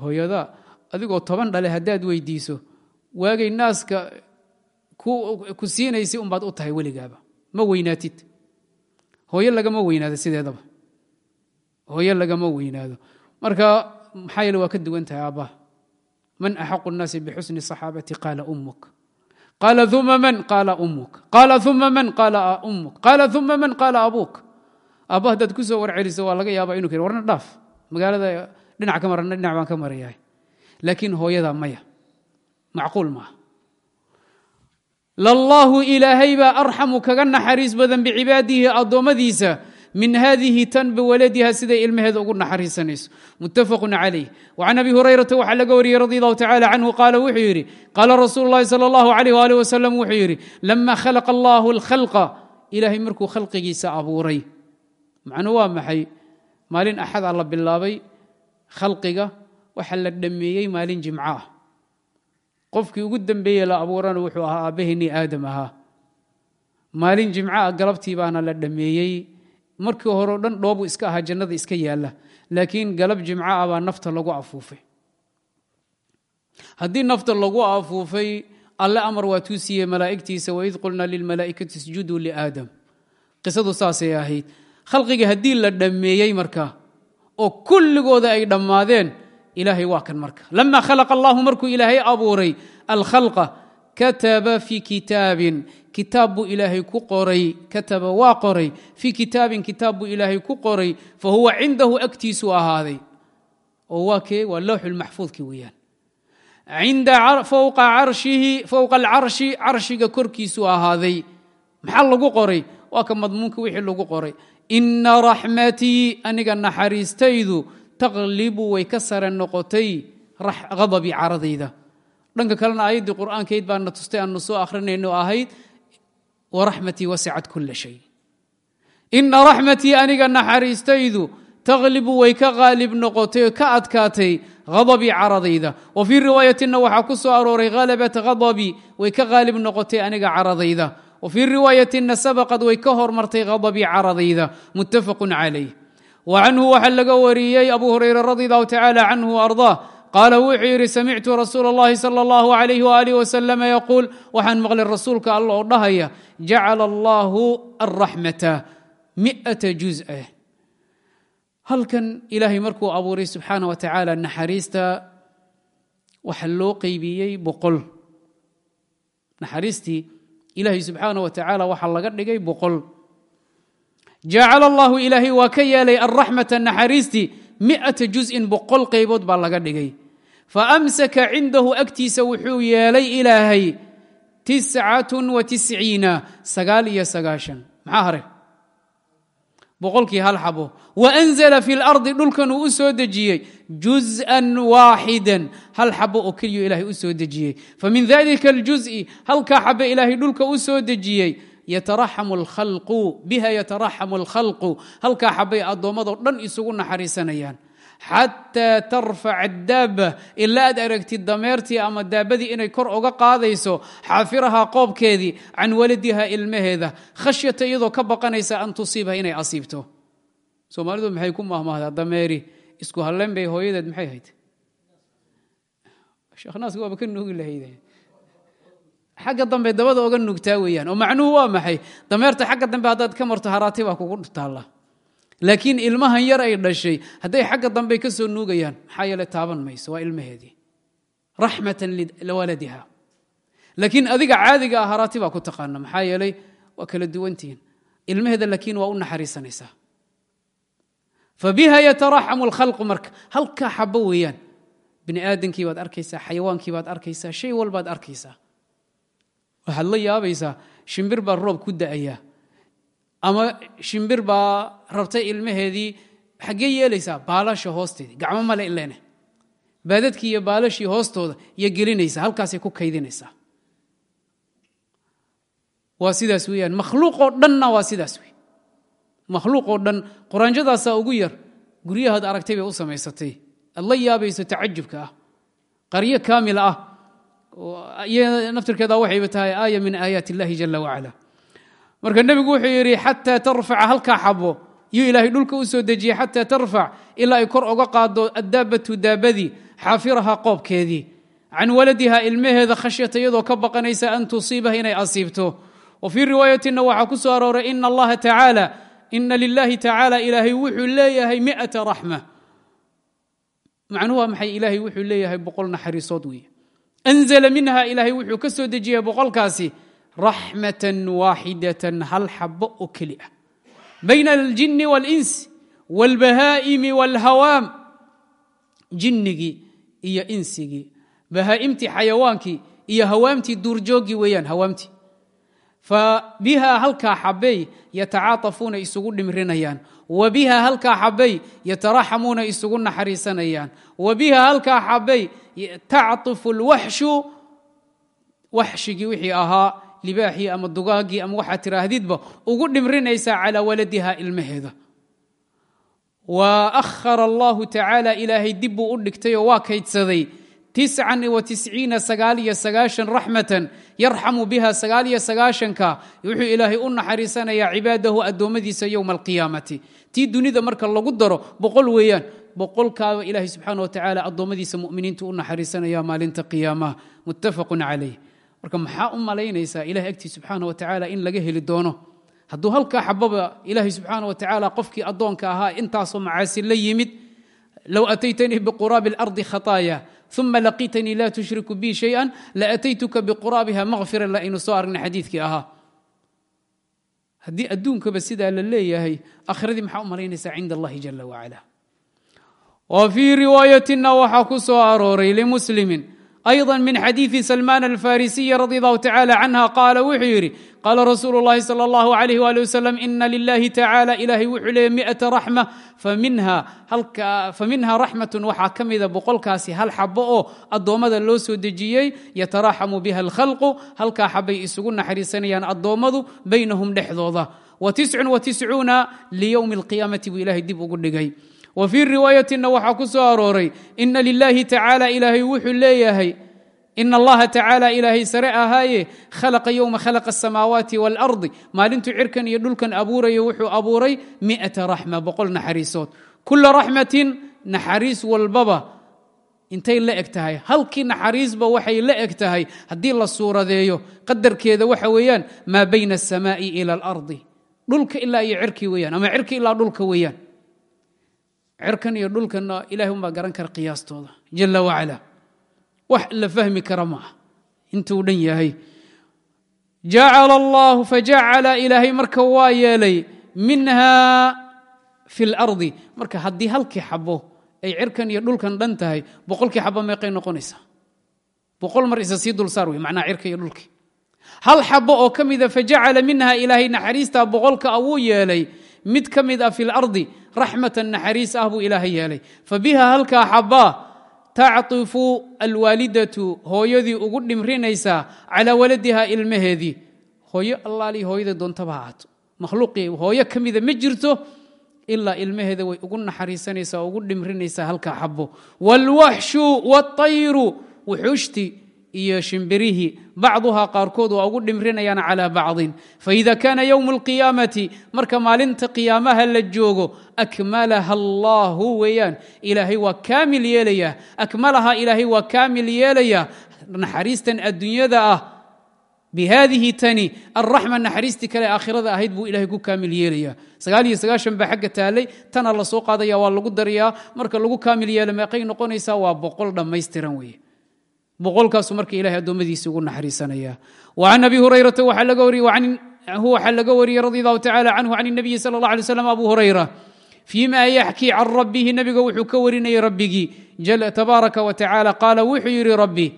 hooyada adigoo toban dhale haddaad weydiiso waagay naaska ku siinaysay umbaad u tahay weligaaba ma weynaatid hooyo lagama weynaado sideedaba hooyo lagama weynaado marka maxaa yeele waa ka duwan tahay aabbaha man axaqu الnaasi bxusni الصaxaabati qaala umuk qaala uma man qaala umuk qaala uma man qaala umuk qaala uma man qaala abuuk aabba haddaad ku soo warceliso waa laga yaaba inu warna dhaaf magaalada dhinac ka marana dhinac baan ka marayahay laakiin hooyada maya macquul maaha lallaahu ilaahay baa arxamu kaga naxariis badan bicibaadihi addoommadiisa min hadihi tan biwaladiha siday ilmaheeda ugu naxariisanayso. Muttafaqu calayh wacan abi hurayrata waxaa laga wariyey radi allahu tacala canhu qaala wuxuu yidhi qaala rasuulu llahi sala allahu alayh waalih wasalam wuxuu yidhi lama khalaqa allahu alkhalqa. Ilaahay markuu khalqigiisa abuuray. Macnuu waa maxay? Maalin axadaa la bilaabay khalqiga waxaa la dhammeeyey maalin jimco ah. Qofkii ugu dembeeye la abuurana wuxuu ahaa aabbaheennii aadam ahaa. Maalin jimcaah galabtii baana la dhammeeyey markii hore o dhan dhoobu iska ahaa jannada iska yaalla. Laakiin galab jimco ah baa nafta lagu afuufay. Haddii nafta lagu afuufay alle amar waa tuu siiyey malaa'igtiisa waid qulna lilmalaa'ikati isjuduu liaadam qisadu saasay ahayd. Khalqiga haddii la dhammeeyey marka oo kulligooda ay dhammaadeen ilaahay waa kan marka. Lama khalaqa allahu markuu ilaahay abuuray alkhalqa kataba fii kitaabin kitaab buu ilaahay ku qoray kataba waa qoray. Fii kitaabin kitaab buu ilaahay ku qoray fa huwa cindahu agtiisuu ahaaday. Oo waa kee? Waa lowxulmaxfuudki weeyaan. Cinda fowqa alcarshi carshiga korkiisuu ahaaday. Maxaa lagu qoray? Waa ka madmuunka wixii lagu qoray. Ina raxmatii aniga naxariistaydu taqlibu way ka sare noqotay ghadabii caradayda. Dhanka kalena aayaddii qur'aankayd baana tustay aanu soo akhrinayno ahayd waraxmatii wasicat kula shay ina raxmatii aniga naxariistaydu taqlibu way ka qaalib noqotay oo ka adkaatay ghadabii caradayda wa fii riwaayatina waxaa ku soo arooray halabat ghadabii way ka qaalib noqotay aniga caradayda wa fii riwaayatina sabaqad way ka hormartay ghadabii caradayda muttafaqun calayh wa canhu waxaa laga wariyey abu hurayra radi allahu qaala wuxuu yidhi samictu rasuula اllahi salى اllahu alayh walih wasalam yaquul waxaan maqlay rasuulka alla oo dhahaya jacala allahu alraxmata miata juz'a halkan ilaahay markuu abuuray subxaana wa tacaala naxariista waxa loo qeybiyey boqol naxariistii ilaahay subxaana wa tacaala waxaa laga dhigay boqol jacala allahu ilaahay waa ka yeelay alraxmata naxariistii miata juz'in boqol qaybood baa laga dhigay. Faamsaka cindahu agtiisa wuxuu yeelay ilaahay tiscatun wa tisciina sagaal iyo sagaashan. Maxaa hare boqolkii hal xabo. Wa anzala fi lardi dhulkan uu u soo dejiyey juz'an waaxidan hal xabo oo keliyo ilahay u soo dejiyey. Famin dalika aljuz'i halkaa xabe ilaahay dhulka u soo dejiyey yataraxamu alkhalqu biha yataraxamu alkhalqu halkaa xabay addoommadoo dhan isugu naxariisanayaan. Xataa tarfac addaaba ilaa aad aragtid dameertii ama daabadii inay kor uga qaadayso xaafiraha qoobkeedii can waladiha ilmaheeda. Khashyata iyadoo ka baqanaysa an tusiibaha inay asiibto. Soomaalidu maxay ku mahmahdaa dameeri? Isku halleen bay hooyadeed maxay hayd? Sheekhnaaska waaba ka nuugi lahayde xagga dambe dabada oga nugtaa weeyaan. Oo macnuhu waa maxay? Dameerta xagga dambe haddaad ka marto haraati baa kugu taalla. Laakiin ilmahan yar ay dhashay hadday xagga dambe ka nuugayaan maxaa yeele taaban mayso waa ilmaheedii. Raxmatan liwaladiha laakiin adiga caadiga ah haraati baa ku taqaana maxaa yeelay waa kala duwantihiin. Ilmaheeda laakiin waa u naxariisanaysaa. Fa biha yataraxamu alkhalqu marka halkaa xabo weeyaan. Bini aadamkii baad arkaysaa xayawaankii baad arkaysaa shay walbaad arkaysaa waxaad la yaabaysaa shimbir baa roob ku da'aya. Ama shimbir baa rabtay ilmaheedii xaggee yeelaysaa baalasha hoosteedii. Gacmo male ilene baadadkii iyo baalashii hoostooda iyo gelinaysaa halkaasay ku kaydinaysaa. Waa sidaas weeyaan. Makhluuqoo dhanna waa sidaas wey makhluuqoo dhan quraanjadaasaa ugu yar guryahaad aragtay bay u samaysatay. Aad la yaabayso tacajubka ah. Qaryo kaamil ah naftirkeeda waxayba tahay aaya min aayaat illahi jala wacala marka nebigu wuxuu yidhi xataa tarfaca halkaa xabo. Yuu ilaahay dhulka u dejiyey xataa tarfac ilaa ay kor oga qaado addaabatu daabadii xaafiraha qoobkeedii. Can waladiha ilmaheeda khashyata iyadoo ka baqanaysa an tusiibaha inay asiibto. Wa fii riwaayatina waxaa ku soo arooray ina allaha tacaala ina lilahi tacaala ilaahay wuxuu leeyahay miata raxma. Macnuhu waa maxay? Ilaahay wuxuu leeyahay boqol naxariisood weeye anzla minha ilaahay wuxuu ka soo dejiyey boqolkaasi raxmatan waaxidatan hal xabo oo keli ah bayna aljini waاlinsi wاlbahaa'imi wاlhawaam jinnigii iyo insigii bahaa'imtii xayawaankii iyo hawaamtii duurjooggii weeyaan hawaamtii fa biha halkaa xabey yatacaatafuuna isugu dhimrinayaan wa biha halkaa xabey yataraxamuuna isugu naxariisanayaan. Wa biha halkaa xabey tacطifu اlwaxshu waxshigii wixii ahaa libaaxii ama dugaagii ama waxaad tiraahdidba ugu dhimrinaysaa calaa waladiha ilmaheeda. Wa ahara allahu tacaala ilaahay dib buu u dhigtayoo waa kaydsaday raxmatan yarxamu biha sagaashanka. Wuxuu ilaahay u naxariisanayaa cibaadahu addoommadiisa yowma alqiyaamati tii dunida marka lagu daro boqol weeyaan boqolkaaba ilaahay subxaana wa tacaala addoommadiisa muminiintu u naxariisanaya maalinta qiyaamaha. Muttafaqun calayh. Marka maxaa u malaynaysaa ilahay agtii subxaana wa tacaala in laga heli doono? Hadduu halkaa xababa ilaahay subxaana wa tacaala qofkii addoonka ahaa intaasoo macaasi la yimid low ataytanii biquraabi اlardi khataaya uma laqiitanii la tushriku bi shayئa laataytuka biquraabiha makfira la aynu soo aragna xadiidkii ahaa haddii adduunkaba sidaa la leeyahay akhradii maxaa u malaynaysaa cinda allahi jala wacala wa fii riwaayatina waxaa ku soo arooray limuslimin ayضا min xadiiثi salman alfarisiyi radi allahu tacala canha qaala wuxuu yidhi qaala rasuulu اllahi salى اllahu عalayh wali waslm ina lilahi tacala ilahay wuxuu leeyay miata raxma faminha raxmatun waxaa ka mida boqolkaasi hal xabo oo addoommada loo soo dejiyey yataraxamu biha alkhalqu halkaa xabay isugu naxariisanayaan addoommadu baynahum dhexdooda wa tiscun wa tiscuuna liyowmi اlqiyaamati buu ilahay dib ugu dhigay wa fii riwaayatina waxaa ku soo arooray ina lilahi tacaala ilaahay wuxuu leeyahay ina allaha tacaala ilaahay sare ahaaye khalaqa yowma khalaqa asamaawaati waalardi maalintuu cirkan iyo dhulkan abuurayo wuxuu abuuray miata raxma boqol naxariisood. Kula raxmatin naxariis walbaba intay la eg tahay. Halkii naxariisba waxay la eg tahay haddii la suuradeeyo. Qadarkeeda waxa weeyaan maa bayna asamaa'i ila alardi. Dhulka ilaa iyo cirkii weeyaan ama cirki ilaa dhulka weeyaan cirkan iyo dhulkanna ilahay unbaa garan kara qiyaastooda jala wacala. Wax la fahmi kara maaha intuu dhan yahay jacala allahu fajacala ilaahay marka waa yeelay minha fi lardi marka haddii halkii xabo ay cirkan iyo dhulkan dhan tahay boqolkii xabo meeqay noqonaysaa? Boqol mar isa sii dulsaar wey macnaha cirka iyo dhulkii. Hal xabo oo ka mida fajacala minha ilaahay naxariistaa boqolka a wuu yeelay mid ka mid ah fi lardi raxmatan naxariis ah buu ilaahay yeelay fa biha halkaa xabaa tactifu alwaalidatu hooyadii ugu dhimrinaysaa calaa waladiha ilmaheedii hooyo allaali hooyada doontaba ha aato makhluuqii hooyo ka mida ma jirto ilaa ilmaheeda way ugu naxariisanaysaa ugu dhimrinaysaa halkaa xabo wاlwaxshu wاطayru wuxuushti iyo shimbirihii bacduhaa qaarkood waa ugu dhimrinayaan calaa bacdin. Faida kaana ywmu اlqiyaamati marka maalinta qiyaamaha la joogo akmalaha allahu weeyaan ilaahay waa kaamil yeelaya akmalaha ilaahay waa kaamil yeelaya naxariistan adduunyada ah bihadihi tani alraxma naxariistii kale aakhirada ahayd buu ilahay ku kaamil yeelaya sagaaliyo sagaashan baa xagga taalay tana la soo qaadaya waa lagu darayaa. Marka lagu kaamil yeela meeqay noqonaysaa waa boqol dhammaystiran weeye boqolkaasu marka ilahay addoommadiisi ugu naxariisanaya. Wa can abi hurayrata waxaa laga wariyey radiallahu tacala canhu can nabiyi sala allah alay slam abu hurayra. Fii yaxkii can rabbihi nabiga wuxuu ka warinayay rabbigii. Jala tabaaraka wa tacaala qaala wuxuu yidhi rabbi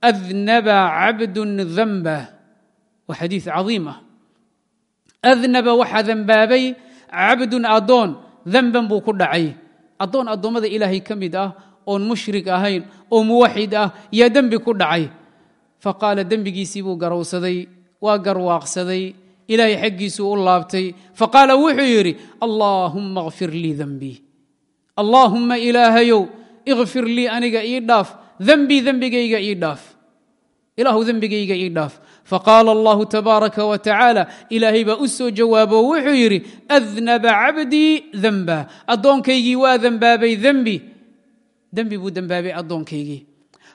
adnaba cabdun danba wa xadiis caiim ah. Adnaba waxaa dembaabay cabdun addoon danban buu ku dhacay. Addoon addoommada ilaahay ka mid ah oon mushrik ahayn oo muwaxid ah yaa dembi ku dhacay. Faqaala dembigiisii buu garowsaday waa garwaaqsaday ilaahay xaggiisuu u laabtay. Faqaala wuxuu yidhi allaahumma kfir lii denbii allaahumma ilaahayow ikfir lii aniga ii dhaaf. Dembii dembigayga ii dhaaf. Ilaahu dembigayga ii dhaaf. Faqaala allahu tabaaraka wa tacaala ilaahay baa u soo jawaabo wuxuu yidhi adnaba cabdii denba addoonkaygii waa dembaabay dembi dembi buu dembaabay addoonkaygii.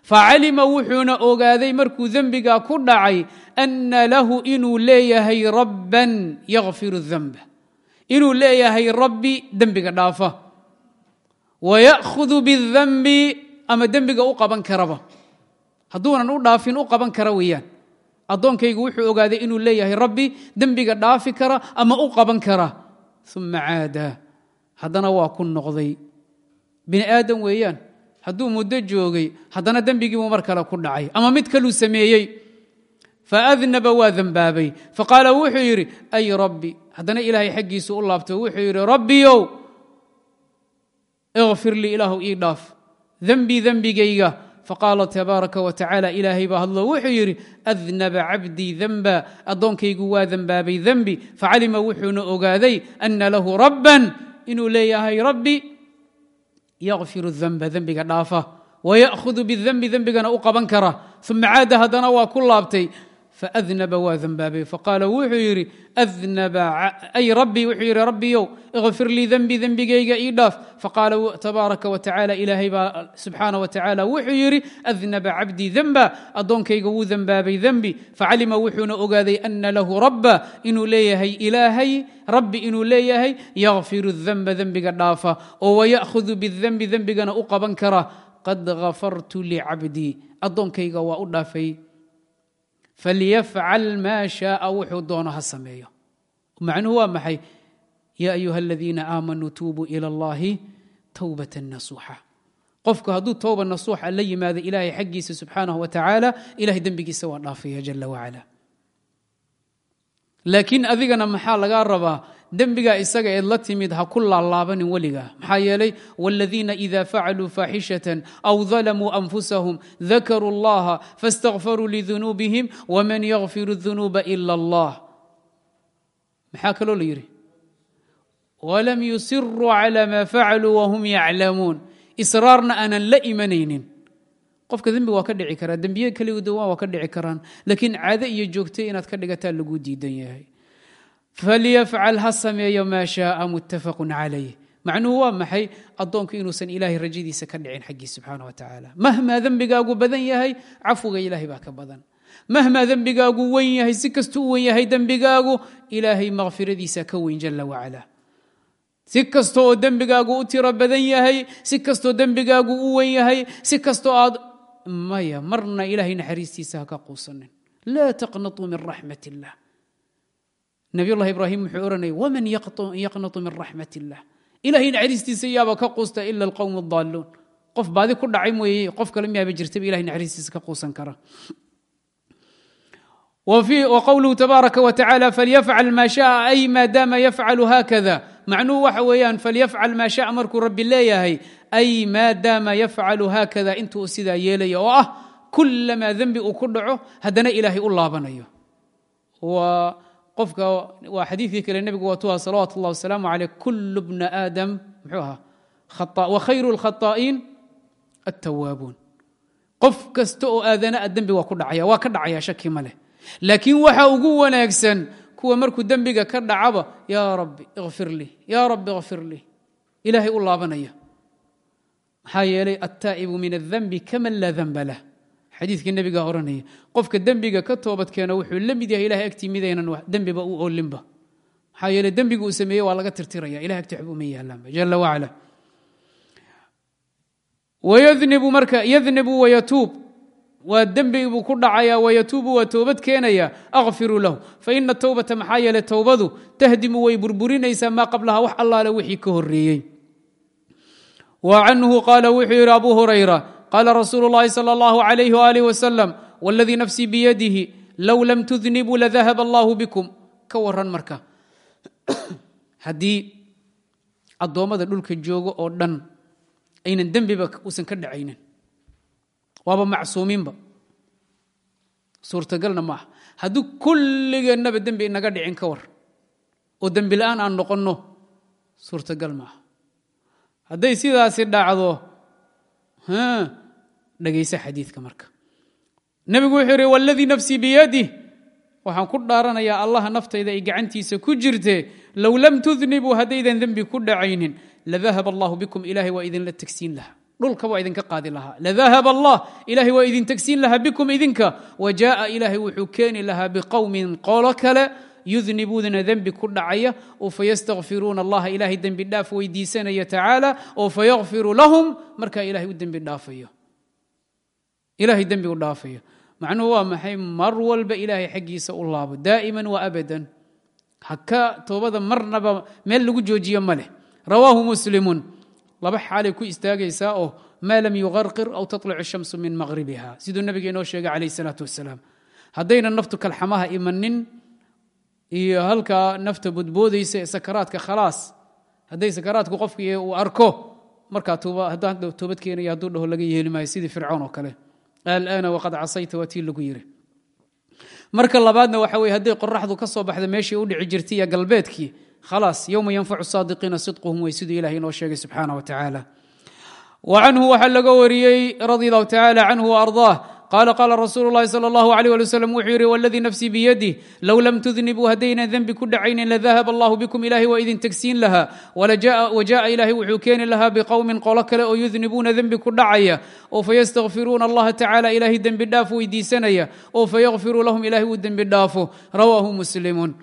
Facalima wuxuuna ogaaday markuu dembigaa ku dhacay anna lahu inuu leeyahay rabban yakfiru denba inuu leeyahay rabbi dembiga dhaafa. Waya'hudu bidenbi ama dembiga u qaban karaba. Hadduunan u dhaafin u qaban kara weeyaan. Addoonkaygu wuxuu ogaaday inuu leeyahay rabbi dembiga dhaafi kara ama u qaban kara. Uma caada. Haddana waa ku noqday. Bini aadam weeyaan hadduu muddo joogay haddana dembigiibuu mar kale ku dhacay ama mid kaluu sameeyey. Faadnaba waa dembaabay faqaala wuxuu yidhi ay rabbi haddana ilaahay xaggiisu u laabto wuxuu yidhi rabbiyow ikfir lii ilaahu ii dhaaf dembii dembigayga faqaala tabaaraka wa tacaala ilaahay baa hadlo wuxuu yidhi adnaba cabdii denba addoonkaygu waa dembaabay dembi facalima wuxuuna ogaaday ana lahu rabban inuu leeyahay rabbi yakfiru denba dembiga dhaafa waya'hudu bidenbi dembigana u qaban kara uma caada haddana waa ku laabtay faadnaba waa dembaabay faqaala wuxuu yidhi ay rabbi wuxuu yidhi rabbiyow ikfir lii dembi dembigayga ii dhaaf faqaala tabaaraka wa tacaala ilaahay baa subxaana wa tacaala wuxuu yidhi adnaba cabdii denba addoonkayga wuu dembaabay dembi facalima wuxuuna ogaaday ana lahu rabba inuu leeyahay ilaahay rabbi inuu leeyahay yakfiru denba dembiga dhaafa oo waya'hudu bidenbi dembigana u qaban kara qad gafartu licabdii addoonkayga waa u dhaafay falyafcal maa shaaa wuxuu doono ha sameeyo macnuhu waa maxay yaa ayuha aladiina aamanuu tuubuu ila allahi towbatan nasuuxa qofku hadduu towba nasuuxa la yimaado ilaahay xaggiisa subxaanahu wa tacaala ilahay dembigiisa waa dhaafaya jala wacala laakiin adigana maxaa lagaa rabaa dembigaa isaga eed la timid ha ku laalaabanin weligaa maxaa yeelay wاladiina ida facaluu faaxishatan aw dalamuu anfusahum dakaruu اllaha faاstakfaruu lidunuubihim wman yakfiru الdunuuba ila اllah maxaa kaloo la yidhi walam yusiruu calى ma facaluu wahum yaclamuun israarna aanan la imanaynin qofka dembi waa ka dhici karaa dembiye keligoodawaan waa ka dhici karaan laakiin caado iyo joogtay inaad ka dhigataa lagu diidan yahay falyafcal ha sameeyo maa shaaa muttafaqun calayh macnuhu waa maxay addoonku inuusan ilaahay rajadiisa ka dhicin xaggii subxaana wa tacaala mahmaa dembigaagu badan yahay cafuga ilaahay baa ka badan mahmaa dembigaagu wen yahay si kastuu u wen yahay dembigaagu ilaahay makfiradiisa ka weyn jala wacala si kasta oo dembigaagu u tiro badan yahay si kastoo dembigaagu u wen yahay si kastoo aad maya marna ilaahay naxariistiisa ha ka quusanin laa taqnatuu min raxmat illah nabiyullahi ibraahim wuxuu ohanaya waman yaqnatu min raxmat illah ilahay naxariistiisa yaaba ka quusta ila alqowm adaaluun qof baadi ku dhacay mooye qof kale miyaaba jirtaba ilahay naxariistiisa ka quusan kara. Wqowluhu tabaaraka wa tacala falyafcal maa shaaa ay maadaama yafcalu haakada. Macnuhu waxa weeyaan falyafcal maa shaa markuu rabbi leeyahay ay maadaama yafcalu haakada intuu sidaa yeelaya oo ah kulamaa dembi uu ku dhaco haddana ilaahay u laabanayo qofka waa xadiikii kale nebigu waatuha salawat اllah wasalaamu aleyh kul bna aadam muxuu ahaa wakhayru اlkhaطaa'iin attawaabuun qof kasta oo aadana a dembi waa ku dhacaya waa ka dhacaya shaki ma leh laakiin waxa ugu wanaagsan kuwa markuu dembiga ka dhacaba yaa rabbi ikfir lii yaa rabbi ikfir lii ilaahay u laabanaya maxaa yeelay attaa'ibu min adanbi kaman laa danba lah xadiikii nebigaa ohanaya qofka dembiga ka toobadkeena wuxuu la mid yahay ilahay agtii midaynan dembiba u oolinba. Maxaa yeele dembiga uu sameeyey waa laga tirtiraya. Ilahay agti waxba uma yaalaanba jala wacala wayadnibu marka yadnibu wayatuub waa dembi buu ku dhacaya wayatuubu waa toobad keenaya akfiru lahu. Faina towbata maxaa yeele towbadu tahdimu way burburinaysaa maa qablaha wax allaale wixii ka horeeyey wa canhu qaala wuxuu yidhi abu hurayra qaala rasuulu اllahi salى اllahu alayh walih wasalam wاladii nafsii biyadihi low lam tudnibuu ladahab allahu bikum ka waran marka haddii addoommada dhulka joogo oo dhan aynan dembiba uusan ka dhacaynin waaba macsuumiinba suurtagalna ma aha hadduu kulligeennaba dembi inaga dhicin ka war oo dembi la'aan aan noqonno suurtagal ma aha hadday sidaasi dhacdo dhegaysa xadiidka marka. Nebigu wuxuu yidhi waladii nafsii biyadih waxaan ku dhaaranayaa allaha naftayda ay gacantiisa ku jirte low lam tudnibuu haddaydan dembi ku dhacaynin ladahab allahu bikum ilahay waa idinla tegsiin lahaa. Dhulka waa idinka qaadi lahaa. Ladahab allah ilahay waa idin tegsiin lahaa bikum idinka. Wa jaaa ilaahay wuxuu keeni lahaa biqowmin qolo kale yudnibuuna dembi ku dhacaya oo fayastakfiruuna allaha ilahay dembi dhaaf weydiisanaya tacaala oo fayakfiru lahum markaa ilahay u dembi dhaafayo ilahay dembi u dhaafayo. Macnuhu waa maxay? Mar walba ilaahay xaggiisa u laabo daa'iman wa abadan. Haka toobada marnaba meel lagu joojiyo ma leh. Rawaahu muslimun. Laba xaalay ku istaagaysaa oo maa lam yuqarqir aw taطlic shamsu min maqribiha siduu nabiga inoo sheegay calayh salaatu wasalaam haddayna naftu kalxamaha imanin iyo halkaa nafta bodboodaysa ee sakaraadka khalaas. Hadday sakaraadku qofki uu arko markaa haddaan toobad keenaya hadduu dhaho laga yeeli maayo sidii fircoon oo kale alana waqad casayta waa tii lagu yiri marka labaadna waxa weye hadday qoraxdu ka soo baxda meeshii u dhici jirtay iyo galbeedkii khalaas yowma yanfacu saadiqiina sidquhum way siduu ilahay inoo sheegay subxaana wa tacaala wa canhu waxaa laga wariyey radi allahu tacala canhu waardaah qala qala rasuulu اlahi salى اllahu alيh ali wslam wuxuu yidhi wladii nafsii biyadih low lam tudnibuu haddaynan dembi ku dhacaynin ladahab allahu bikum ilahay waa idin tegsiin lahaa wajaءa ilahay wuxuu keeni lahaa biqowmin qolo kale oo yudnibuuna dembi ku dhacaya oo fayastakfiruuna allaha tacala ilahay dembi dhaaf weydiisanaya oo fayakfiruu lahum ilahay uu dembi dhaafo rawaahu muslimun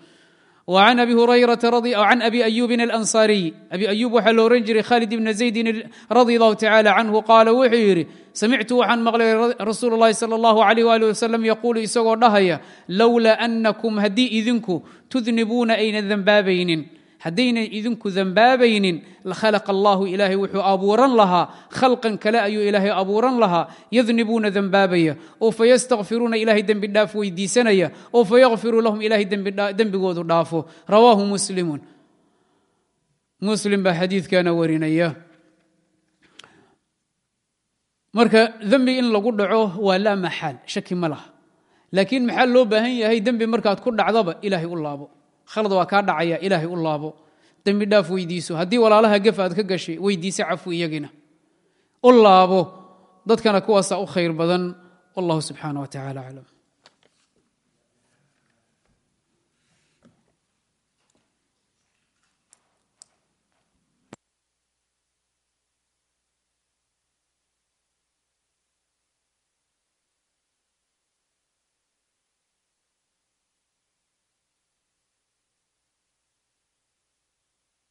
وعن أبي هريرة رضي أو عن أبي أيوب الأنصاري أبي أيوب waxaa lo oran jiray khالد بن زaيد رضي الله تعالى عنه قال wuxuu yidhi samictu waxaan maqlay rasuul الlahi salى الlaه عليه وaلي وسلم يquل isagoo dhahaya lowlaa أنكم haddii idinku tudnibuuna ayna dembaabaynin haddaynan idinku dembaabaynin lakhalaq allahu ilaahay wuxuu abuuran lahaa khalqan kale ayuu ilaahay abuuran lahaa yadnibuuna dembaabaya oo fayastakfiruuna ilahay dembi dhaaf weydiisanaya oo fayakfiru lahum ilahay dembigoodu dhaafo. Rawaahu muslimun. Muslim baa xadiidkana warinaya. Marka dembi in lagu dhaco waa laa maxaal shaki ma laha. Laakiin maxaa loo baahan yahay dembi markaad ku dhacdaba ilaahay u laabo khalad waa kaa dhacaya ilaahay u laabo. Dembi dhaaf weydiiso. Haddii walaalaha gef aad ka gashay weydiise cafu iyagina. U laabo. Dadkana kuwaasaa u khayr badan. Wallahu subxaana wa tacala aclam